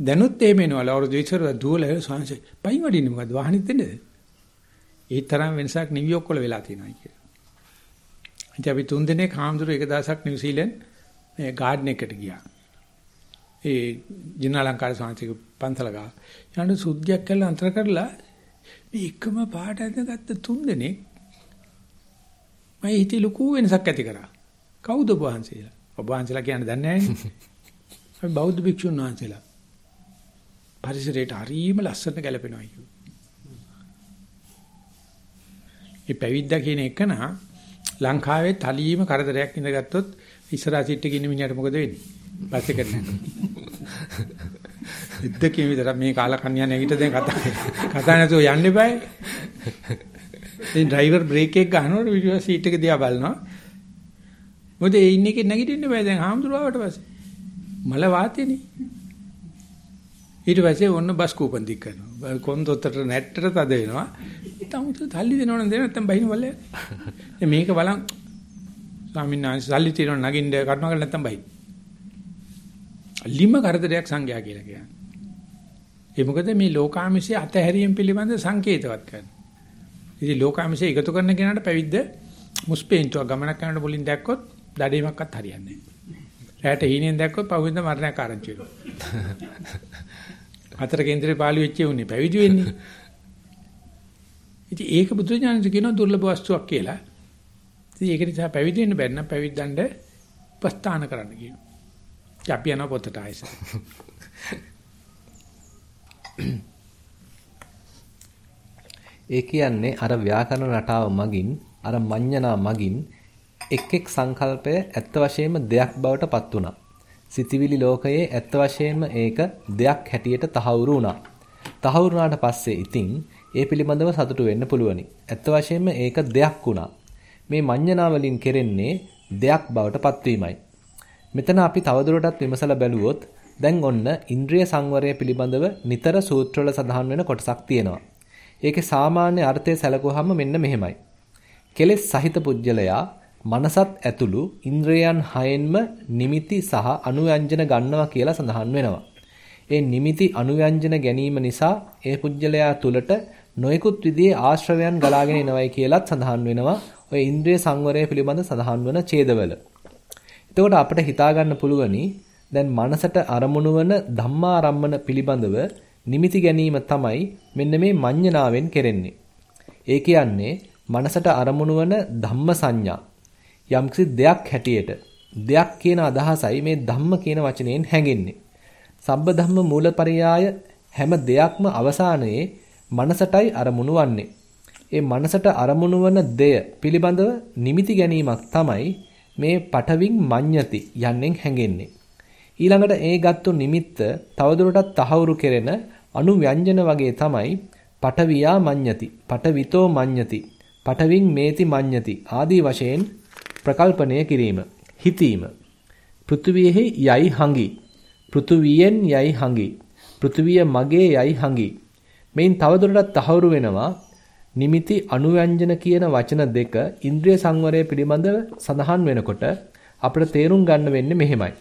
S1: දැනුත් එහෙම එනවල අවුරුදු 20කට දුවල සංස පයින් වඩින්නේ මොකද්ද වාහනෙත් දෙන්නද? ඒ තරම් වෙනසක් නිව්යෝක් වල වෙලා තියෙනවා කියලා. ඉතින් අපි තුන් දිනේ කාමදුර එක දවසක් නිව්සීලන්ත මේ ගාඩන් එකට ගියා. ඒ ජිනාලංකාර සංසික පන්සල ගා. ඊට සුද්ධියක් කළා අන්තර කරලා මේ එකම පාට ඇඳගත්ත තුන් දෙනෙක් මම හිතේ ලොකු වෙනසක් ඇති කරා. කවුද ඔබ වහන්සේලා? ඔබ වහන්සේලා කියන්නේ දන්නේ නැහැ අපි බෞද්ධ භික්ෂුන් වහන්සේලා. පරිසරයට හරීම ලස්සන ගැලපෙනවා කියු. මේ පැවිද්දා කියන එක නා ලංකාවේ තලීම කරදරයක් ඉඳගත්තොත් ඉස්සරහ සිට ගින්න මිනිහට මොකද වෙන්නේ? බස් එකට නෑ. ඉද්දකින් විතර මේ කාලකන්‍යා නැගිට දැන් කතා කතා නැතුව යන්න eBay. ඉතින් ඩ්‍රයිවර් බ්‍රේක් එක ගන්නකොට විදිය සීට් එක දිහා බලනවා. මොකද ඒ ඉන්නේ කෙනෙක් නැගිටින්න බෑ දැන් හාමුදුරුවාට පස්සේ. මල වාතේනේ. ඊට පස්සේ ඔන්න බස් කූපන් දික් කරනවා. කොන්දොත්තට නැට්ටට තද වෙනවා. තමුතු තල්ලි දෙනවනම් දෙන්න නැත්තම් බහින වල. මේක බලන් ස්වාමීන් වහන්සේ සල්ලි තියනවා නගින්න කටනවා කියලා නැත්තම් බහින. ලිම කරදරයක් සංඝයා කියලා කියන්නේ. ඒ මොකද මේ ලෝකාමිෂය අතහැරීම පිළිබඳ සංකේතවත් කරනවා. ඉතින් ලෝකාමිෂය එකතු කරන කෙනාට පැවිද්ද මුස්පේන්තුව ගමනක් යනකොට මුලින් දැක්කොත් දඩේමක්වත් හරියන්නේ නැහැ. රැට හීනෙන් දැක්කොත් පහුවෙන්ද මරණයක් ආරංචි වෙනවා. හතර කේන්දරේ පාළු වෙච්ච උනේ පැවිදි වෙන්නේ. ඉතින් ඒක බුදුඥානසේ කියන දුර්ලභ වස්තුවක් කියලා. ඉතින් ඒක නිසා පැවිදි වෙන්න බැන්න පැවිද්දන්ට උපස්ථාන කරන්න කියනවා. අපි යන පොතට ආයෙත්.
S2: ඒ කියන්නේ අර ව්‍යාකරණ රටාව මගින් අර මඤ්ඤණා මගින් එක් එක් සංකල්පය ඇත්ත වශයෙන්ම දෙයක් බවට පත් වුණා. සිතිවිලි ලෝකයේ ඇත්ත වශයෙන්ම ඒක දෙයක් හැටියට තහවුරු වුණා. තහවුරු වුණාට පස්සේ ඉතින් ඒ පිළිබඳව සතුටු වෙන්න පුළුවනි. ඇත්ත වශයෙන්ම ඒක දෙයක් වුණා. මේ මඤ්ඤණා වලින් කෙරෙන්නේ දෙයක් බවට පත්වීමයි. මෙතන අපි තවදුරටත් විමසලා බැලුවොත් දැන් ඔන්න ඉන්ද්‍රිය සංවරය පිළිබඳව නිතර සූත්‍රවල සඳහන් වෙන කොටසක් තියෙනවා. ඒකේ සාමාන්‍ය අර්ථය සැලකුවාම මෙන්න මෙහෙමයි. කෙලෙස් සහිත පුජ්‍යලයා මනසත් ඇතුළු ඉන්ද්‍රයන් හයෙන්ම නිමිති සහ අනුයන්ජන ගන්නවා කියලා සඳහන් වෙනවා. ඒ නිමිති අනුව්‍යංජන ගැනීම නිසා ඒ පුජ්‍යලයා තුලට නොයෙකුත් විදිහේ ආශ්‍රවයන් ගලාගෙන එනවයි කියලත් සඳහන් වෙනවා. ඔය ඉන්ද්‍රිය සංවරය පිළිබඳ සඳහන් වන ඡේදවල. එතකොට අපිට හිතා ගන්න පුළුවනි දැන් මනසට අරමුණු වන ධම්මාරම්මන පිළිබඳව නිමිති ගැනීම තමයි මෙන්න මේ මඤ්ඤණාවෙන් කෙරෙන්නේ. ඒ කියන්නේ මනසට අරමුණු වන ධම්ම සංඥා යම්කිසි දෙයක් හැටියට දෙයක් කියන අදහසයි මේ ධම්ම කියන වචනයෙන් හැඟෙන්නේ. සබ්බ ධම්ම මූලපරියාය හැම දෙයක්ම අවසානයේ මනසටයි අරමුණු වන්නේ. ඒ මනසට අරමුණු වන දෙය පිළිබඳව නිමිති ගැනීමක් තමයි මේ පඨවින් මඤ්ඤති යන්නෙන් හැඟෙන්නේ. ඊළඟට ඒ ගත්තු නිමිත්ත තවදුරටත් තහවුරු කෙරෙන අනුව්‍යංජන වගේ තමයි පඨවියා මඤ්ඤති, පඨවිතෝ මඤ්ඤති, පඨවින් මේති මඤ්ඤති ආදී වශයෙන් ප්‍රකල්පණය කිරීම, හිතීම. පෘථුවියෙහි යයි හඟි. පෘථුවියෙන් යයි හඟි. පෘථුවිය මගේ යයි හඟි. මෙයින් තවදුරටත් තහවුරු වෙනවා නිමිති අනුව්‍යංජන කියන වචන දෙක ඉන්ද්‍රිය සංවරය පිළිබඳව සඳහන් වෙනකොට අපිට තේරුම් ගන්න වෙන්නේ මෙහෙමයි.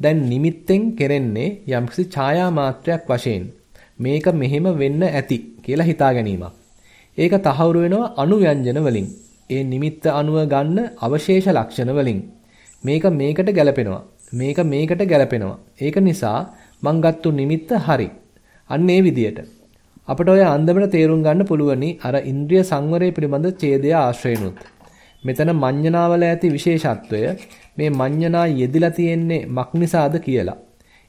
S2: දැන් නිමිත්තෙන් කෙරෙන්නේ යම්කිසි ඡායා මාත්‍රයක් වශයෙන් මේක මෙහෙම වෙන්න ඇති කියලා හිතා ගැනීමක්. ඒක තහවුරු වෙනවා අනුව්‍යංජන වලින්. ඒ නිමිත්ත අනුව ගන්න අවශේෂ ලක්ෂණ වලින්. මේක මේකට ගැලපෙනවා. මේක මේකට ගැලපෙනවා. ඒක නිසා මං ගත්තු නිමිත්ත හරි. අන්න ඒ විදියට. අපට ඔය අන්දමට තේරුම් ගන්න පුළුවනි අර ඉන්ද්‍රිය සංවරය පිළිබඳ ඡේදය ආශ්‍රයනුත්. මෙතන මඤ්ඤණාවල ඇති විශේෂත්වය මේ මඤ්ඤණා යෙදිලා තියෙන්නේ මක්නිසාද කියලා.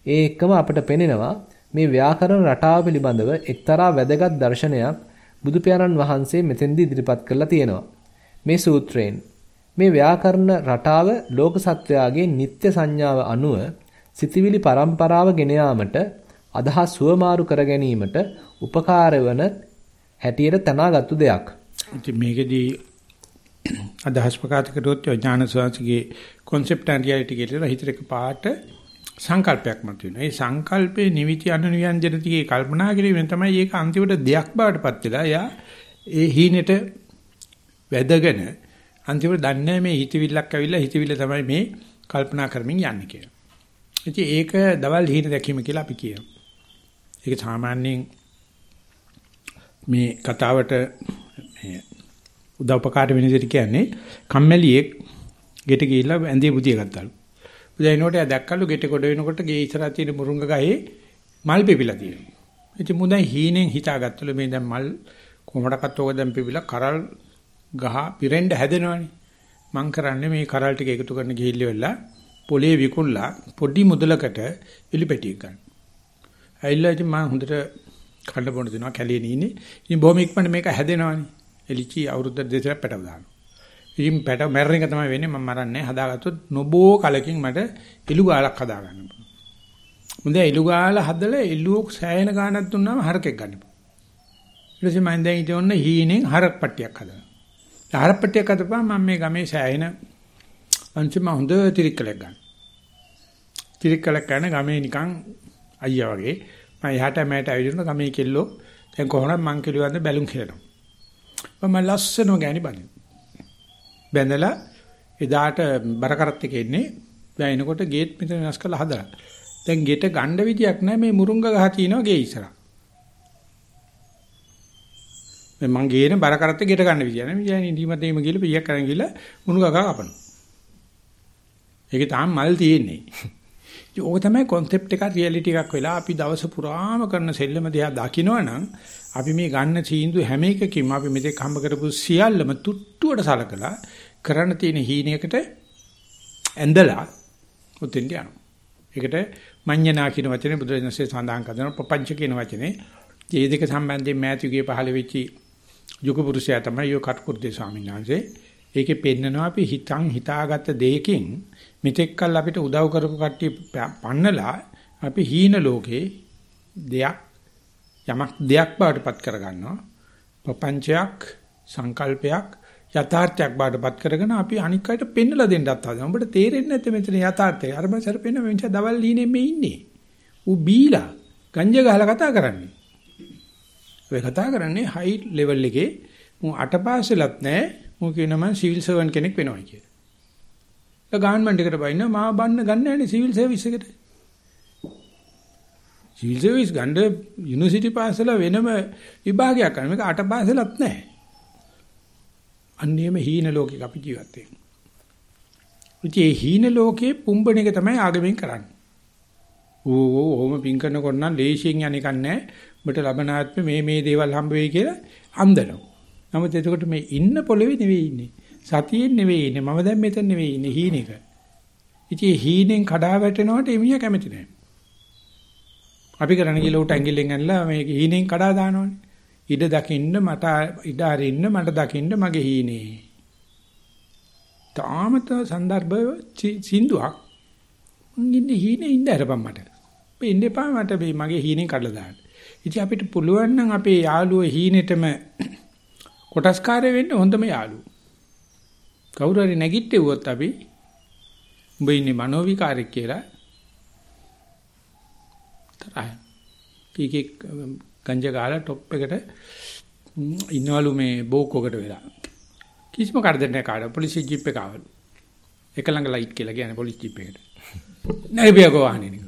S2: ඒ එක්කම අපට පෙනෙනවා මේ ව්‍යාකරණ රටාව පිළිබඳව එක්තරා වැදගත් දර්ශනයක් බුදු වහන්සේ මෙතෙන්දී ඉදිරිපත් කරලා තියෙනවා. මේ සූත්‍රයෙන් මේ ව්‍යාකරණ රටාව ලෝක සත්වයාගේ නිත්‍ය සංඥාව අනුව සිතවිලි පරම්පරාව ගෙන යාමට අදහස් සුවමාරු කර ගැනීමට උපකාර වන හැටියට තනාගත්තු දෙයක්.
S1: ඉතින් මේකෙදී අදහස් ප්‍රකාශ කරොත් ඥාන සවාසිකේ concept and reality කියලා හිතට එක පාට සංකල්පයක් මතුවෙනවා. ඒ සංකල්පේ නිවිති අනුවියන්ජන දිගේ කල්පනා කිරීමෙන් තමයි ඒක අන්තිමට දෙයක් බවට පත් වෙලා යා ඒ හීනෙට වැදගෙන අන්තිමට දන්නේ මේ හිතවිල්ලක් ඇවිල්ලා හිතවිල්ල තමයි මේ කල්පනා කරමින් යන්නේ කියලා. ඉතින් ඒක දවල් හීන දැකීම කියලා අපි කියනවා. ඒක සාමාන්‍යයෙන් මේ කතාවට මේ උදව්පකාර වෙන විදිහට කියන්නේ කම්මැලියෙක් ගෙට ගිහිල්ලා ඇඳේ බුදිය ගත්තලු. බුදිනකොට එයා දැක්කලු ගෙට කොට වෙනකොට ගේ ඉස්සරහ තියෙන මුරුංග ගහේ මල් පිපිලා තියෙනවා. ඉතින් මුදා හීනෙන් හිතාගත්තලු මේ දැන් මල් කොමඩකත් ඕක දැන් පිපිලා කරල් ගහ පිරෙන්න හැදෙනවනේ. මං කරන්නේ මේ කරල් ටික එකතු කරන ගිහිල්ලා වෙලා පොලේ විකුණලා පොඩි මුදලකට එලිපැටියක් ගන්න. ඇවිල්ලා ඉතින් මම හොඳට කන්න බොන දෙනවා කැලේ ඉන්නේ. ඉතින් බොහොම ඉක්මනට මේක හැදෙනවනේ. එලිචි අවුරුද්ද දෙකක් පැටව දානවා. ඉතින් පැටව මැරෙන එක තමයි වෙන්නේ මම මරන්නේ හදාගත්තොත් නොබෝ කලකින් මට එළු ගාලක් හදා ගන්න පුළුවන්. මුන්ද එළු ගාල හදලා එළුව සෑයන ගානක් දුන්නාම හරකෙක් ගන්න පුළුවන්. ඊට පස්සේ මම දැන් ඉතින් ඔන්න හීනෙන් හරක් පට්ටියක් හදනවා. හරක් පට්ටියක් හදපුවා මම මේ ගමේ සෑයන අන්තිම හොඳ තිරික්කලක් ගන්න. තිරික්කලක් ගන්න ගමේ නිකන් අයියා වගේ මම එහාට මෑට ඇවිදින ගමේ කෙල්ලෝ දැන් කොහොමද මං කෙළුවන්ද බැලුම් කියනවා. මම ලස්සනව ගෑණි බඳින. බැඳලා එදාට බර කරත් එක එන්නේ දැන් එනකොට ගේට් මෙතන වෙනස් කරලා හදලා. දැන් ගෙට ගණ්ඩ විදියක් නැහැ මේ මුරුංග ගහ තියෙනවා ගේ ඉස්සරහ. මම ගේන බර කරත් ගෙට ගන්න විදිය නැහැ. මියන් ඉදීමත් එීම ගිහලා පියක් කරන් ගිහලා මුණු ගහ කපනවා. ඒකේ තාම මල් තියෙන්නේ. ඕක තමයි concept එක reality එකක් වෙලා අපි දවස පුරාම කරන සෙල්ලම දිහා දකිනවනම් අපි මේ ගන්න තීන්දුව හැම එකකින්ම අපි මෙතෙක් හම්බ කරපු සියල්ලම තුට්ටුවට සලකලා කරන්න තියෙන හීනයකට ඇඳලා උතෙන්ට යනවා. ඒකට මඤ්ඤණා කියන වචනේ බුදුරජාණන්සේ සඳහන් කරනවා ප්‍රපංච කියන වචනේ. මේ දෙක සම්බන්ධයෙන් මෑතිගේ පහළ වෙච්චි යුග පුරුෂයා තමයි යෝ කටුකුරුදේ ස්වාමීන් වහන්සේ. ඒකේ පෙන්නනවා අපි හිතන් හිතාගත්ත දෙයකින් මෙතෙක්කල් අපිට උදව් කරපු කට්ටිය පන්නලා අපි හීන ලෝකේ දෙයක් යමක් දෙයක් බවට පත් කරගන්නවා. ප්‍රපංචයක් සංකල්පයක් යථාර්ථයක් බවට පත් කරගෙන අපි අනික් අයට පෙන්නලා දෙන්නත් හදනවා. උඹට තේරෙන්නේ නැත්නම් මෙතන යථාර්ථය. අර මම සර පෙන්න මෙන්ච දවල් ලීනේ මේ ඉන්නේ. ඌ බීලා ගංජා ගහලා කතා කරන්නේ. ඔය කතා කරන්නේ හයි ලෙවල් එකේ මු අටපාසලත් නැහැ. මු කියනවා මම සිවිල් සර්වන් කෙනෙක් වෙනවා කියලා. ඒ ගවර්න්මන්ට් එකට බයින්න මා බන්න ගන්න නැහැ සිවිල් සර්විස් එකට. සිවිල් සර්විස් ගන්න යුනිවර්සිටි පාසල වෙනම විභාගයක් කරන මේක අට පාසලක් නැහැ. අන්නේම හීන ලෝකයක අපි ජීවත් වෙන්නේ. ඉතින් මේ හීන ලෝකේ පුම්බණ එක තමයි ආගමෙන් කරන්නේ. ඕ ඕ ඕම පින් කරනකොට නම් ලේසියෙන් යන්නේ නැහැ. ඔබට ලබනාත්ම මේ මේ දේවල් හම්බ වෙයි කියලා අන්දනවා. නමුත් එතකොට මේ ඉන්න පොළවේ නෙවෙයි ඉන්නේ. සතියෙන් නෙවෙයි ඉන්නේ. මම දැන් මෙතන නෙවෙයි ඉන්නේ හීනෙක. ඉතින් හීනෙන් කඩා වැටෙනවට එමියා කැමති නැහැ. අපි කරන්නේ කියලා උට ඇඟිල්ලෙන් ඇනලා මේක හීනෙන් කඩා දානවනේ. ඉඩ දකින්න මට ඉඩ අරින්න මට දකින්න මගේ හීනේ. තාමත සන්දර්භ සින්දුවක් මං ඉන්නේ හීනේ ඉන්න අරපන් මට. මේ ඉන්න එපා මට මේ මගේ හීනෙන් කඩලා දාන්න. ඉතින් අපිට පුළුවන් නම් අපේ යාළුවෝ හීනෙටම කොටස්කාරය වෙන්න හොඳම යාළුවෝ. කවුරු හරි නැගිට්ටෙව්වොත් අපි උඹ ඉන්නේ මනෝවිකාරයක් කියලා තරහයි. කීකේ ගංජා ගාලා টොප් එකට ඉන්නවලු මේ බෝක්කකට වෙලා. කිසිම කරදරයක් නැහැ කාට පොලිසිය ජීප් එක ආවලු. එක ළඟ ලයිට් කියලා කියන්නේ පොලිස් ජීප් එකට. නෑ බියකෝ වහන්නේ නේ.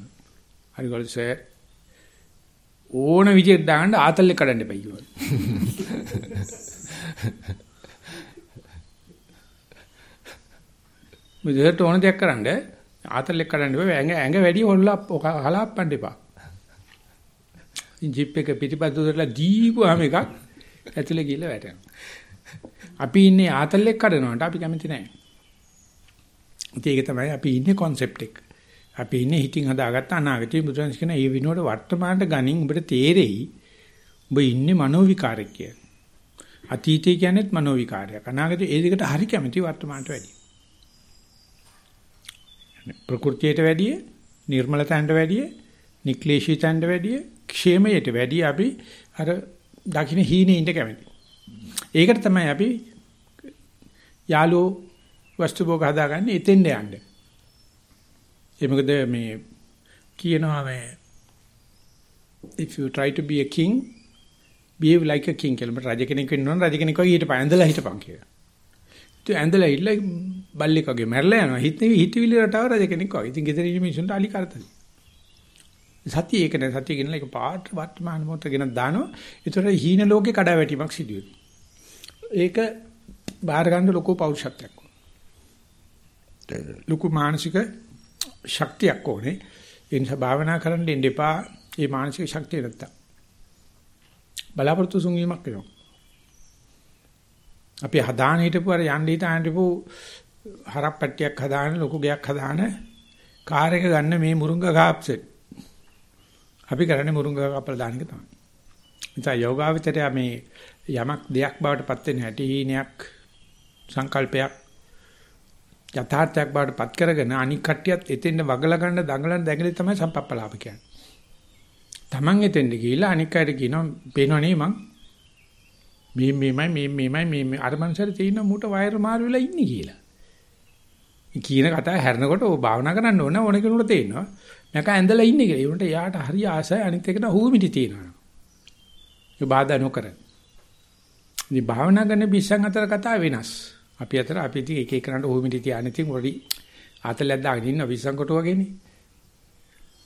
S1: හරි ගොල්ලෝ සර් ඕන විදියට දාන්න ආතල් එක කඩන්න එපා කිව්වා. මුදේට ඕන දෙයක් කරන්න ආතල් එක කඩන්න එපා. ඇඟ ඇඟ වැඩි හොල්ලා හලාප්පන්න එපා. ජීප් එක පිටිපස්ස උදලා දීපුවාම එකක් ඇතුලේ ගිහලා වැටෙනවා. අපි ඉන්නේ ආතල් එක කඩනවට අපි කැමති නැහැ. ඒක තමයි අපි ඉන්නේ concept එක. අපි ඉන්නේ හිතින් හදාගත්ත අනාගතේ බුදුන්ස් කියන ඒ විනෝඩ වර්තමානට ගනින් උඹට තේරෙයි. උඹ ඉන්නේ මනෝ විකාරයක් කියලා. අතීතය කියන්නේත් මනෝ විකාරයක්. අනාගතේ ඒ දෙකට හරි කැමති වර්තමානට වැඩිය. ප්‍රകൃතියට වැඩිය, නිර්මල තැනට වැඩිය, නික්ලේශී තැනට වැඩිය, ക്ഷേමයට වැඩිය අපි අර දකින්න හීනේ ඉඳ කැමති. ඒකට තමයි අපි යාලෝ වස්තු භෝග හදාගන්නේ එතෙන්ද යන්නේ. ඒ මොකද මේ කියනවා මේ if you try to be a king behave like a king කියලා රජ කෙනෙක් වෙන්න ඕන රජ කෙනෙක් වගේ හිටපන් ඇඳලා හිටපන් කියලා. ඉතින් ඇඳලා ඉල්ල බල්ලෙක් වගේ මැරලා යනවා. හිත හිතවිලි රටාව රජ කෙනෙක් වගේ. ඉතින් ගෙදර ඉන්න මිනිස්සුන්ට අලි කරතලි. සතිය ඒක නෑ සතිය කියනලා ඒක පාට වර්තමාන මොහොත ගෙන දානවා. ඒතර හීන ලෝකේ කඩාවැටීමක් සිදු ඒක බාහිර ගන්න ලොකු පෞරුෂත්වයක්. ලොකු මානසික ශක්තියක් ඕනේ. ඒ නිසා භාවනා කරන්න දෙන්න එපා. මේ මානසික ශක්තිය නැත්තම්. බලාපොරොත්තු සුන්වීමක් වෙනවා. අපි හදාන හිටපු අර යන්න හිතාන හිටපු හරප්පට්ටියක් හදාන ලොකු ගයක් හදාන කාර් එක ගන්න මේ මුරුංගා කාප්සෙට්. අපි කරන්නේ මුරුංගා කපලා දාන එක තමයි. ඉතින් යෝගාවිතරය මේ යමක් දෙයක් බවට පත් වෙන හැටි හීනයක් සංකල්පයක් යථාර්ථයක් බවට පත් කරගෙන අනික් කට්ටියත් එතෙන්ද වගලා ගන්න දඟලන දැඟලි තමයි සම්පප්පලාප කියන්නේ. Taman එතෙන්ද ගිහිල්ලා අනික් අයට කියනවා පේනවනේ මං මේ මේමයි මේ මේමයි මේ අර මනුස්සයර තියෙන මූට වයර් මාරු වෙලා ඉන්නේ කියලා. කියන කතාව හැරෙනකොට ඔය භාවනා කරන්න ඕන ඕන කෙනෙකුට තේරෙනවා. මම ඇඳලා ඉන්නේ කියලා. ඒ උන්ට යාට හරි ආසයි අනිත් එකට හුමිටි තියෙනවා. ඒ බාධා නොකර. ඉතින් භාවනා කරන බිස්සන් අතර කතාව වෙනස්. අපි අතර අපි ඉතින් එක එකනට ඕමිටි තියාගෙන ඉතින් පොඩි ආතලයක් දාගෙන ඉන්න විසං කොට වගේනේ.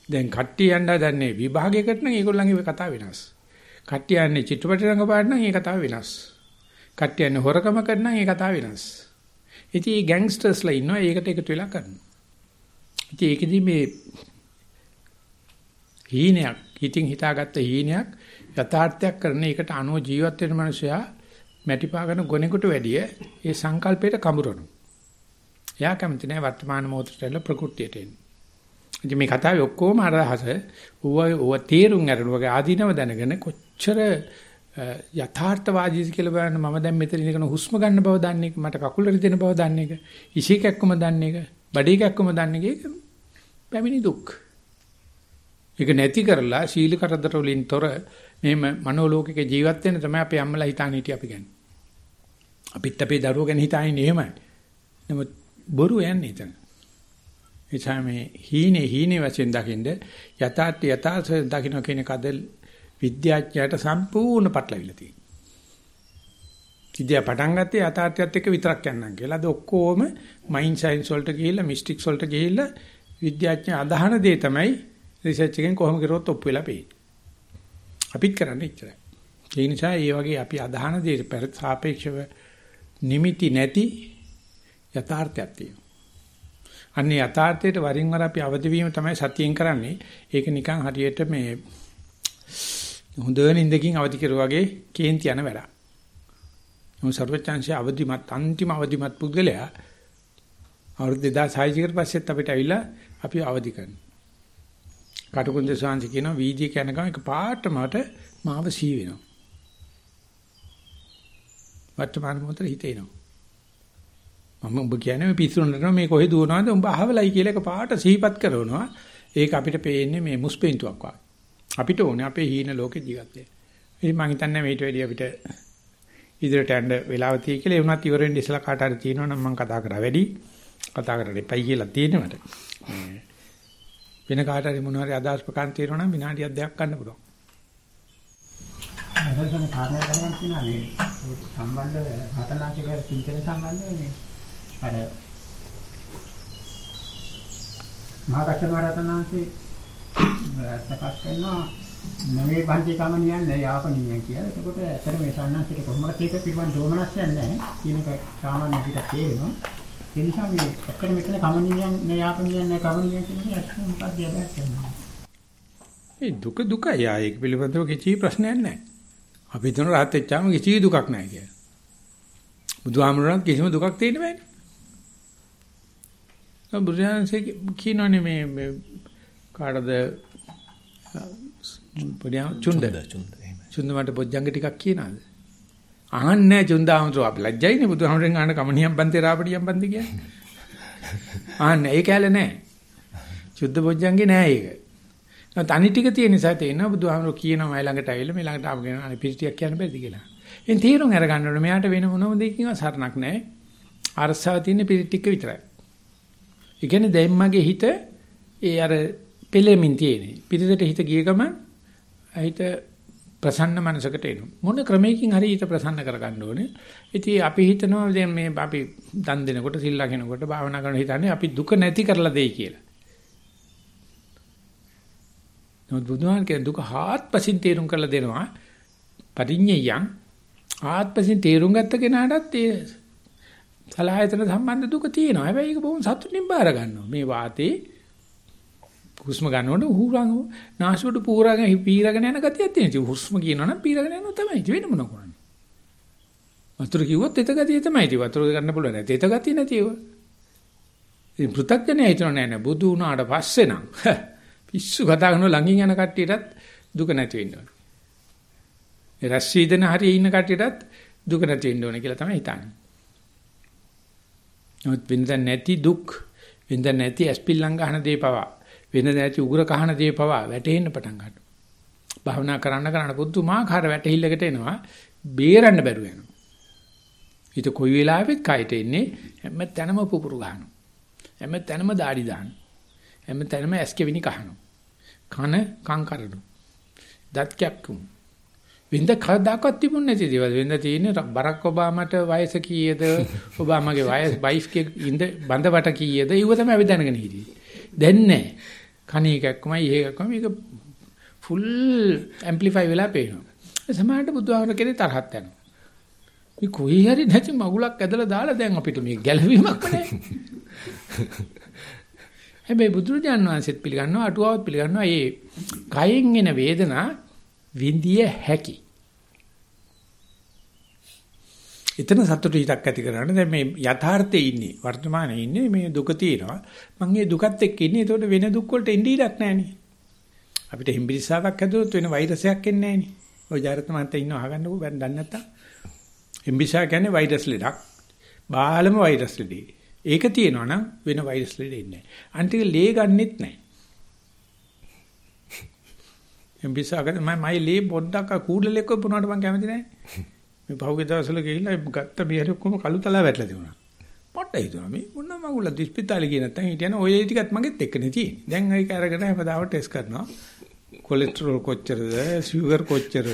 S1: දැන් කට්ටිය යන්න දන්නේ විභාගයකට නම් ඒගොල්ලන්ගේ කතාව වෙනස්. කට්ටිය යන්නේ චිත්‍රපට රංගපාන නම් ඒ කතාව වෙනස්. කට්ටිය යන්නේ හොරකම කරන නම් ඒ කතාව වෙනස්. ඉතින් මේ ගෑන්ග්ස්ටර්ස්ලා ඉන්නවා ඒකට එකතු වෙලා කරනවා. ඉතින් ඒකෙදි මේ හීනයක් හිතින් හිතාගත්ත හීනයක් යථාර්ථයක් කරන එකට අනුව ජීවත් වෙන මනුස්සයා මැටි පාගන ගොනෙකුට වැඩිය ඒ සංකල්පයට කඹරනවා. එයා කැමති නැහැ වර්තමාන මොහොතට එළ ප්‍රകൃතියට එන්න. ඉතින් මේ කතාවේ ඔක්කොම අරහස ඌව ඌව තේරුම් අරන වගේ ආදීනව දැනගෙන කොච්චර යථාර්ථවාදීද කියලා බලන්න මම දැන් මෙතන ඉඳගෙන හුස්ම ගන්න බව දන්නේ මට කකුල රිදෙන බව දන්නේ එක ඉසිකක්කම දන්නේ එක බඩේකක්කම දන්නේ එක පැමිණි දුක්. ඒක නැති කරලා සීල කරදර වලින් තොර මෙහෙම මනෝලෝකික ජීවත් වෙන්න තමයි අපේ අම්මලා හිතාන හිටිය අපි ගැන. අපිත් අපේ දරුවෝ ගැන හිතාන්නේ එහෙමයි. නමුත් බොරු යන්නේ එතන. එචා මේ හීනේ හීනේ වශයෙන් දකින්ද යථාර්ථ යථාර්ථ දකින්න කියන කද විද්‍යාඥයාට සම්පූර්ණ පටලවිලා තියෙනවා. විද්‍යාව පටන් ගත්තේ යථාර්ථයත් එක්ක විතරක් යන්නම් කියලා. අද ඔක්කොම මයින්ඩ් සයන්ස් වලට ගිහිල්ලා මිස්ටික්ස් වලට ගිහිල්ලා විද්‍යාඥයා අදහන දේ තමයි රිසර්ච් එකෙන් කොහොම කරොත් ඔප්පු වෙලා පේන්නේ. අපිත් කරන්නේ ඉච්චරයි. ඒ නිසා මේ වගේ අපි අදහන දේ පෙර සාපේක්ෂව නිමිති නැති යථාර්ථයක් තියෙනවා. අන්නේ යථාර්ථයට වරින් වර අපි අවදි වීම තමයි සතියෙන් කරන්නේ. ඒක නිකන් හරියට මේ හොඳ නින්දකින් අවදි කරුවා වගේ කේන්ති යන වැඩක්. මොහොත සර්වචන්සේ අවදිමත් අන්තිම අවදිමත් පුද්ගලයා අවුරුදු 2600 කට පස්සෙත් අපිට ඇවිල්ලා අපි අවදි කරනවා. කටුකුරුන්ද සාංශ කියනවා වීදිය යන ගමන් එක පාට මට මාව සී වෙනවා. වර්තමාන මොහොතේ හිතේනවා. මම ඔබ කියන්නේ මේ පිස්සුනට මේ කොහෙද දුවනවද උඹ අහවලයි කියලා එක පාට සිහිපත් කරනවා. ඒක අපිට පේන්නේ මේ මුස්පෙන්තුවක් වගේ. අපිට ඕනේ අපේ හීන ලෝකෙ ජීවත් වෙන්න. ඉතින් මම හිතන්නේ මේට වැඩි අපිට ඉදිරියට යන්න වෙලාව තියෙයි කියලා ඒ වුණත් ඉවර වෙන්න ඉස්සලා කාට හරි තියෙනවා නම් මම කතා කරා වැඩි. කතා කරන්න එපයි කියලා තියෙනවට. වෙන කාට හරි මොනවා හරි අදහස් ප්‍රකාශ තියෙනවා නම් විනාඩියක් දෙකක් ගන්න පුළුවන්.
S3: එතන කාරණා ගණන් තියෙනවා මේ සම්බන්ධ හතනාචික චින්තන සම්බන්ධව මේ අර මහා කච්චමාරතනාංශේ සකස් කරනවා නවේ පන්ති කම නියන්නේ යාපනීය කියලා. එතකොට ඇත්තට මේ සම්නාසික කොහොමද ඒක පිළිබඳ දෝමනස්යක් නැහැ. කියන එක සාමාන්‍ය අපිට තේරෙනවා. ඒ නිසා මේ ඇත්තට මෙතන කමනියන් නේ යාපනීය නේ කමනියන් කියන්නේ ඇත්තට මොකක්ද යබැක් කරනවා.
S1: ඒ දුක දුකයි. ආ ඒක පිළිබඳව කිසි ප්‍රශ්නයක් නැහැ. අපි හිතන රහත් වෙච්චාම කිසි දුකක් නැහැ කියලා. බුදුහාමුදුරන්ට කිසිම දුකක් තියෙන්න බෑනේ. බුදුහන්සේ කියනෝනේ මේ මේ කාටද පොඩියා චුන්ද
S2: චුන්ද එහෙම.
S1: චුන්ද මට බොජ්ජංග ටිකක් කියනවාද? අහන්නේ චුන්දාමතුරු අපි ලැජ්ජයිනේ බුදුහාමුදුරෙන් අහන කමනියම් පන්ති රාපඩියම් පන්ති කියන්නේ. අහන්නේ ඒක ඇල නැහැ. චුද්ද බොජ්ජංගේ නැහැ ඒක. තනි ටික තියෙන නිසා තේිනවා බුදුහාමුදුරු කියනවා මයි ළඟට ඇවිල්ලා මේ ළඟට ආවගෙන අනේ පිටියක් කියන්න බැරිද කියලා. එන් තීරුම් අරගන්න ඕනේ මෙයාට වෙන මොනම දෙයකින් සරණක් නැහැ. අරසාව තියෙන පිටික් විතරයි. ඒ කියන්නේ දැන් මගේ හිත ඒ අර පෙළෙමින් තියෙන්නේ. පිටිසට හිත ගිය ගමන් හිත ප්‍රසන්න මනසකට එනවා. මොන ක්‍රමයකින් හරි හිත ප්‍රසන්න කරගන්න ඕනේ. ඉතින් අපි හිතනවා දැන් මේ අපි දන් දෙනකොට සිල් ලකිනකොට භාවනා කරන හිතන්නේ අපි දුක නැති කරලා දෙයි කියලා. නමුත් බුදුහාන් කියන දුක හාත්පසින් තේරුම් කරලා දෙනවා. පරිඤ්ඤයයන් ආත්පසින් තේරුම් ගත්ත කෙනාටත් ඒ සලආයතන සම්බන්ධ දුක තියෙනවා. හැබැයි ඒක බොහොම සතුටින් බාර ගන්නවා. මේ වාතේ හුස්ම ගන්නකොට හුරං නාසුවට පූරාගෙන පීරගෙන යන ගතියක් තියෙනවා. ඉතින් හුස්ම කියනවනම් පීරගෙන යනවා තමයි. ඉතින් වෙන මොන කරන්නේ? වතුර කිව්වොත් එත ගතිය තමයි. ඉතින් වතුර ගන්න පුළුවන් නැති එත ගතිය නැති ඒවා. ඉතින් පෘථග්ජනය හිතන නෑ නෑ බුදු වුණාට පස්සේ නම් පිස්සු කතා කරන ළඟින් යන කට්ටියටත් දුක නැති වෙන්න ඕනේ. ඒ රැස්වීදන හරිය ඉන්න කට්ටියටත් දුක නැති වෙන්න ඕනේ කියලා තමයි හිතන්නේ. නමුත් වෙනද නැති දුක් වෙනද නැති ඇස්පිල්ලම් ගන්න දේ පවා වෙන නැති උගුර කහන දේ පවා වැටෙන්න පටන් ගන්නවා. භාවනා කරන්න කරන්න පුදුමාකාර වැටහිල්ලකට එනවා. බේරන්න බැරුව යනවා. ඊට කොයි වෙලාවෙත් කයට එන්නේ හැම තැනම පුපුරු ගන්නවා. හැම තැනම দাঁඩි දානවා. හැම තැනම ඇස්කෙවිනි කහනවා. කන කං කරනවා. දත් කැක්කුම්. වෙනද කවදාකවත් තිබුණ නැති දේවල්. වෙනද තියෙන්නේ බරක් ඔබාමට වයස කීයද? ඔබාමගේ වයස වයිෆ්ගේ ඉඳ බඳවට කීයද? ඒව තමයි අපි දැනගෙන හිටියේ. දැන් නැහැ. කණේ එකක්මයි ඒකක්ම මේක ෆුල් ඇම්ප්ලිෆයි වෙලා පේනවා. සමහරට බුදුහාමර කෙරේ තරහක් යනවා. මේ කොයි හරි නැති මගුලක් ඇදලා දාලා දැන් අපිට මේ ගැළවීමක් නැහැ. හැබැයි බුදුරජාණන් වහන්සේත් පිළිගන්නවා අටුවාවත් පිළිගන්නවා මේ කයෙන් එන වේදනා විඳිය හැකි. එතන සතුට හිතක් ඇති කරගන්න. දැන් මේ යථාර්ථයේ ඉන්නේ වර්තමානයේ ඉන්නේ මේ දුක තියෙනවා. මම මේ දුකත් එක්ක ඉන්නේ. ඒතකොට වෙන දුක් වලට එන්නේ ඉඩක් නැහැ අපිට හිම්බිරිස්සාවක් හැදුවොත් වෙන වෛරසයක් එන්නේ නැහැ නේ. ඔය ජාරත මන්ට ඉන්න අහගන්නකෝ. බැන් දන්නේ නැත්තම්. හිම්බිරිස්සා කියන්නේ වෛරස් ලෙඩක්. බාලම වෛරස් ලෙඩේ. ඒක තියෙනවා නම් වෙන වෛරස් ලෙඩ එන්නේ නැහැ. අන්තික ලේ ගන්නෙත් නැහැ. හිම්බිරිස්සාකට මම මයි ලේ පොඩ්ඩක් කූඩලෙක් වුණාට මම කැමති නැහැ. මේ පහුගිය දවස්වල ගිහිල්ලා ගත්ත බියර ඔක්කොම කළු තලා වැටලා තිබුණා. මට හිතුණා මේ මොන මගුල දිස්පිතාලේ ගියේ නැත්නම් හිටියන ඔය ටිකත් මගෙත් එක්කනේ තියෙන්නේ. දැන් ඒක අරගෙන හැමදාම ටෙස්ට් කරනවා. කොලෙස්ටරෝල් කොච්චරද, ෂුගර් කොච්චරද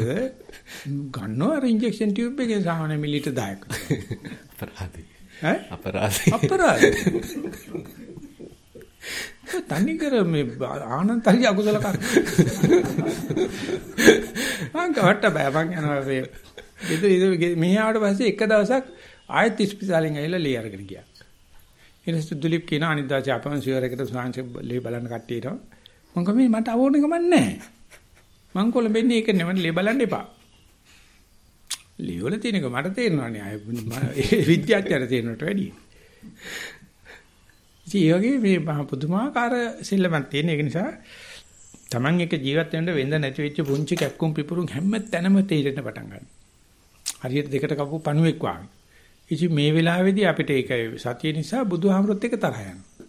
S1: ගන්නවා අර ඉන්ජෙක්ෂන් ටියුබ් එකේ සාමාන්‍ය මිලිලීටර් 10ක.
S2: අපරාධي.
S1: ඈ?
S2: අපරාධي.
S1: අපරාධ. තනි කර මේ ආනන්තරිය අකුසල කක්. මං කවට බෑ මං යනවා මේ. ඉතින් මෙහි ආවට පස්සේ එක දවසක් ආයෙත් ඉස්පිතාලෙන් ඇවිල්ලා ලී අරගෙන ගියා. ඊට දුලිප් කියන අනිත් දවසේ අපම සිවර් එකට සාංශ ලී බලන්න කට්ටියට මං කමේ මට අවෝන ගමන් නැහැ. මං කොළඹෙන්නේ ඒක නෙවෙයි ලී බලන්න එපා. ලී වල තියෙනක මට තේරෙනවානේ අය විද්‍යාඥයන්ට තේරෙනවට වැඩියි. ඉතින් ඒ වගේ මේ පුදුමාකාර සෙල්ලමක් තියෙන ඒක නිසා Taman එක ජීවත් වෙන්න වෙඳ නැති වෙච්ච පුංචි කැක්කුම් පිපුරුම් හැම තැනම තේරෙන්න පටන් ගන්නවා. හරියට දෙකට කපු පණුවෙක් වගේ. ඉතින් මේ වෙලාවේදී අපිට ඒක සතිය නිසා බුදුහාමරොත් එක තරහ යනවා.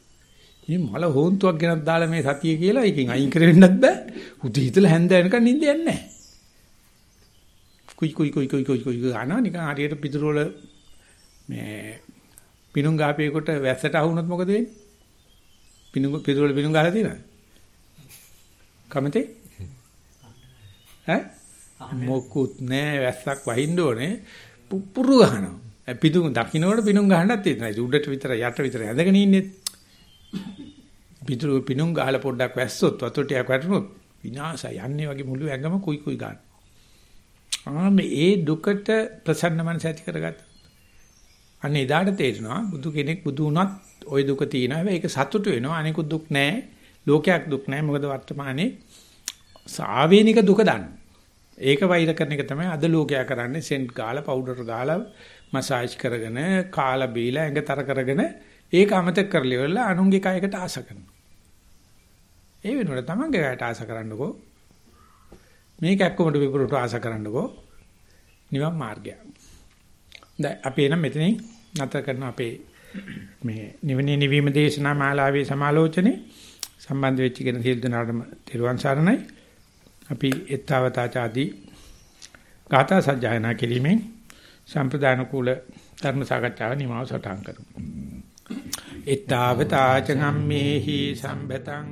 S1: ඉතින් මල හොන්තුවක් ගෙනත් දාලා මේ සතිය කියලා එකකින් අයින් කරෙන්නත් බෑ. උදේ හිටලා හැන්ද වෙනකන් නිින්ද යන්නේ නැහැ. කුයි කුයි කුයි කුයි කුයි කුයි ගානා නිකන් හරියට පිටුරවල මේ පිණුම් ගාපේකට වැස්සට අහුනොත් මොකද වෙන්නේ? පිණුම් පිටුරවල පිණුම් ගහලා තියෙනවද? කමතේ? ඈ? මොකුත් නෑ වැස්සක් වහින්න ඕනේ. පුපුරු ගහනවා. පිටුම් දකින්නකොට පිණුම් ගහන්නත් තියෙනවා. ඒ උඩට විතර යට විතර ඇදගෙන ඉන්නේ. පිටුරු පිණුම් ගහලා පොඩ්ඩක් වැස්සොත් වතුර ටිකක් වැටුනොත් විනාශය යන්නේ වගේ මුළු ඇඟම කුයි කුයි ගන්න. ආ මේ ඒ දුකට ප්‍රසන්න මනස ඇති කරගත්තා. අන්න එදාට තේරෙනවා බුදු කෙනෙක් බුදු වුණත් ওই දුක තියෙනවා. හැබැයි ඒක සතුටු වෙනවා. අනිකුත් දුක් නැහැ. ලෝකයක් දුක් නැහැ. මොකද වර්තමානයේ සාවේනික දුක දන්න. ඒක වෛර කරන එක තමයි අද ලෝකයා කරන්නේ. සෙන්ට් ගාලා පවුඩර් ගාලා මසාජ් කරගෙන කාලා බීලා ඇඟතර කරගෙන ඒක අමතක කරලා ඉවරලා අනුන්ගේ කයකට ආස කරනවා. ඒ වෙනුවට තමන්ගේ කයට ආස කරන්නකෝ. මේක එක්කමට විපරුට ආස කරන්නකෝ. නිවන් මාර්ගය. දැන් අපි එනම් මෙතනින් නැතර කරන අපේ මේ නිවනේ නිවීම දේශනා මාලාවේ සමාලෝචනේ සම්බන්ධ වෙච්ච කෙන සියලු දෙනාටම තෙරුවන් සරණයි. අපි ඊත්තාවතාචාදී ගාථා සජ්ජායනා කිරීමෙන් සම්ප්‍රදාන කුල ධර්ම සාකච්ඡාව නිමාව සටහන් කරමු. ඊත්තාවතාච ගම්මේහි සම්බතං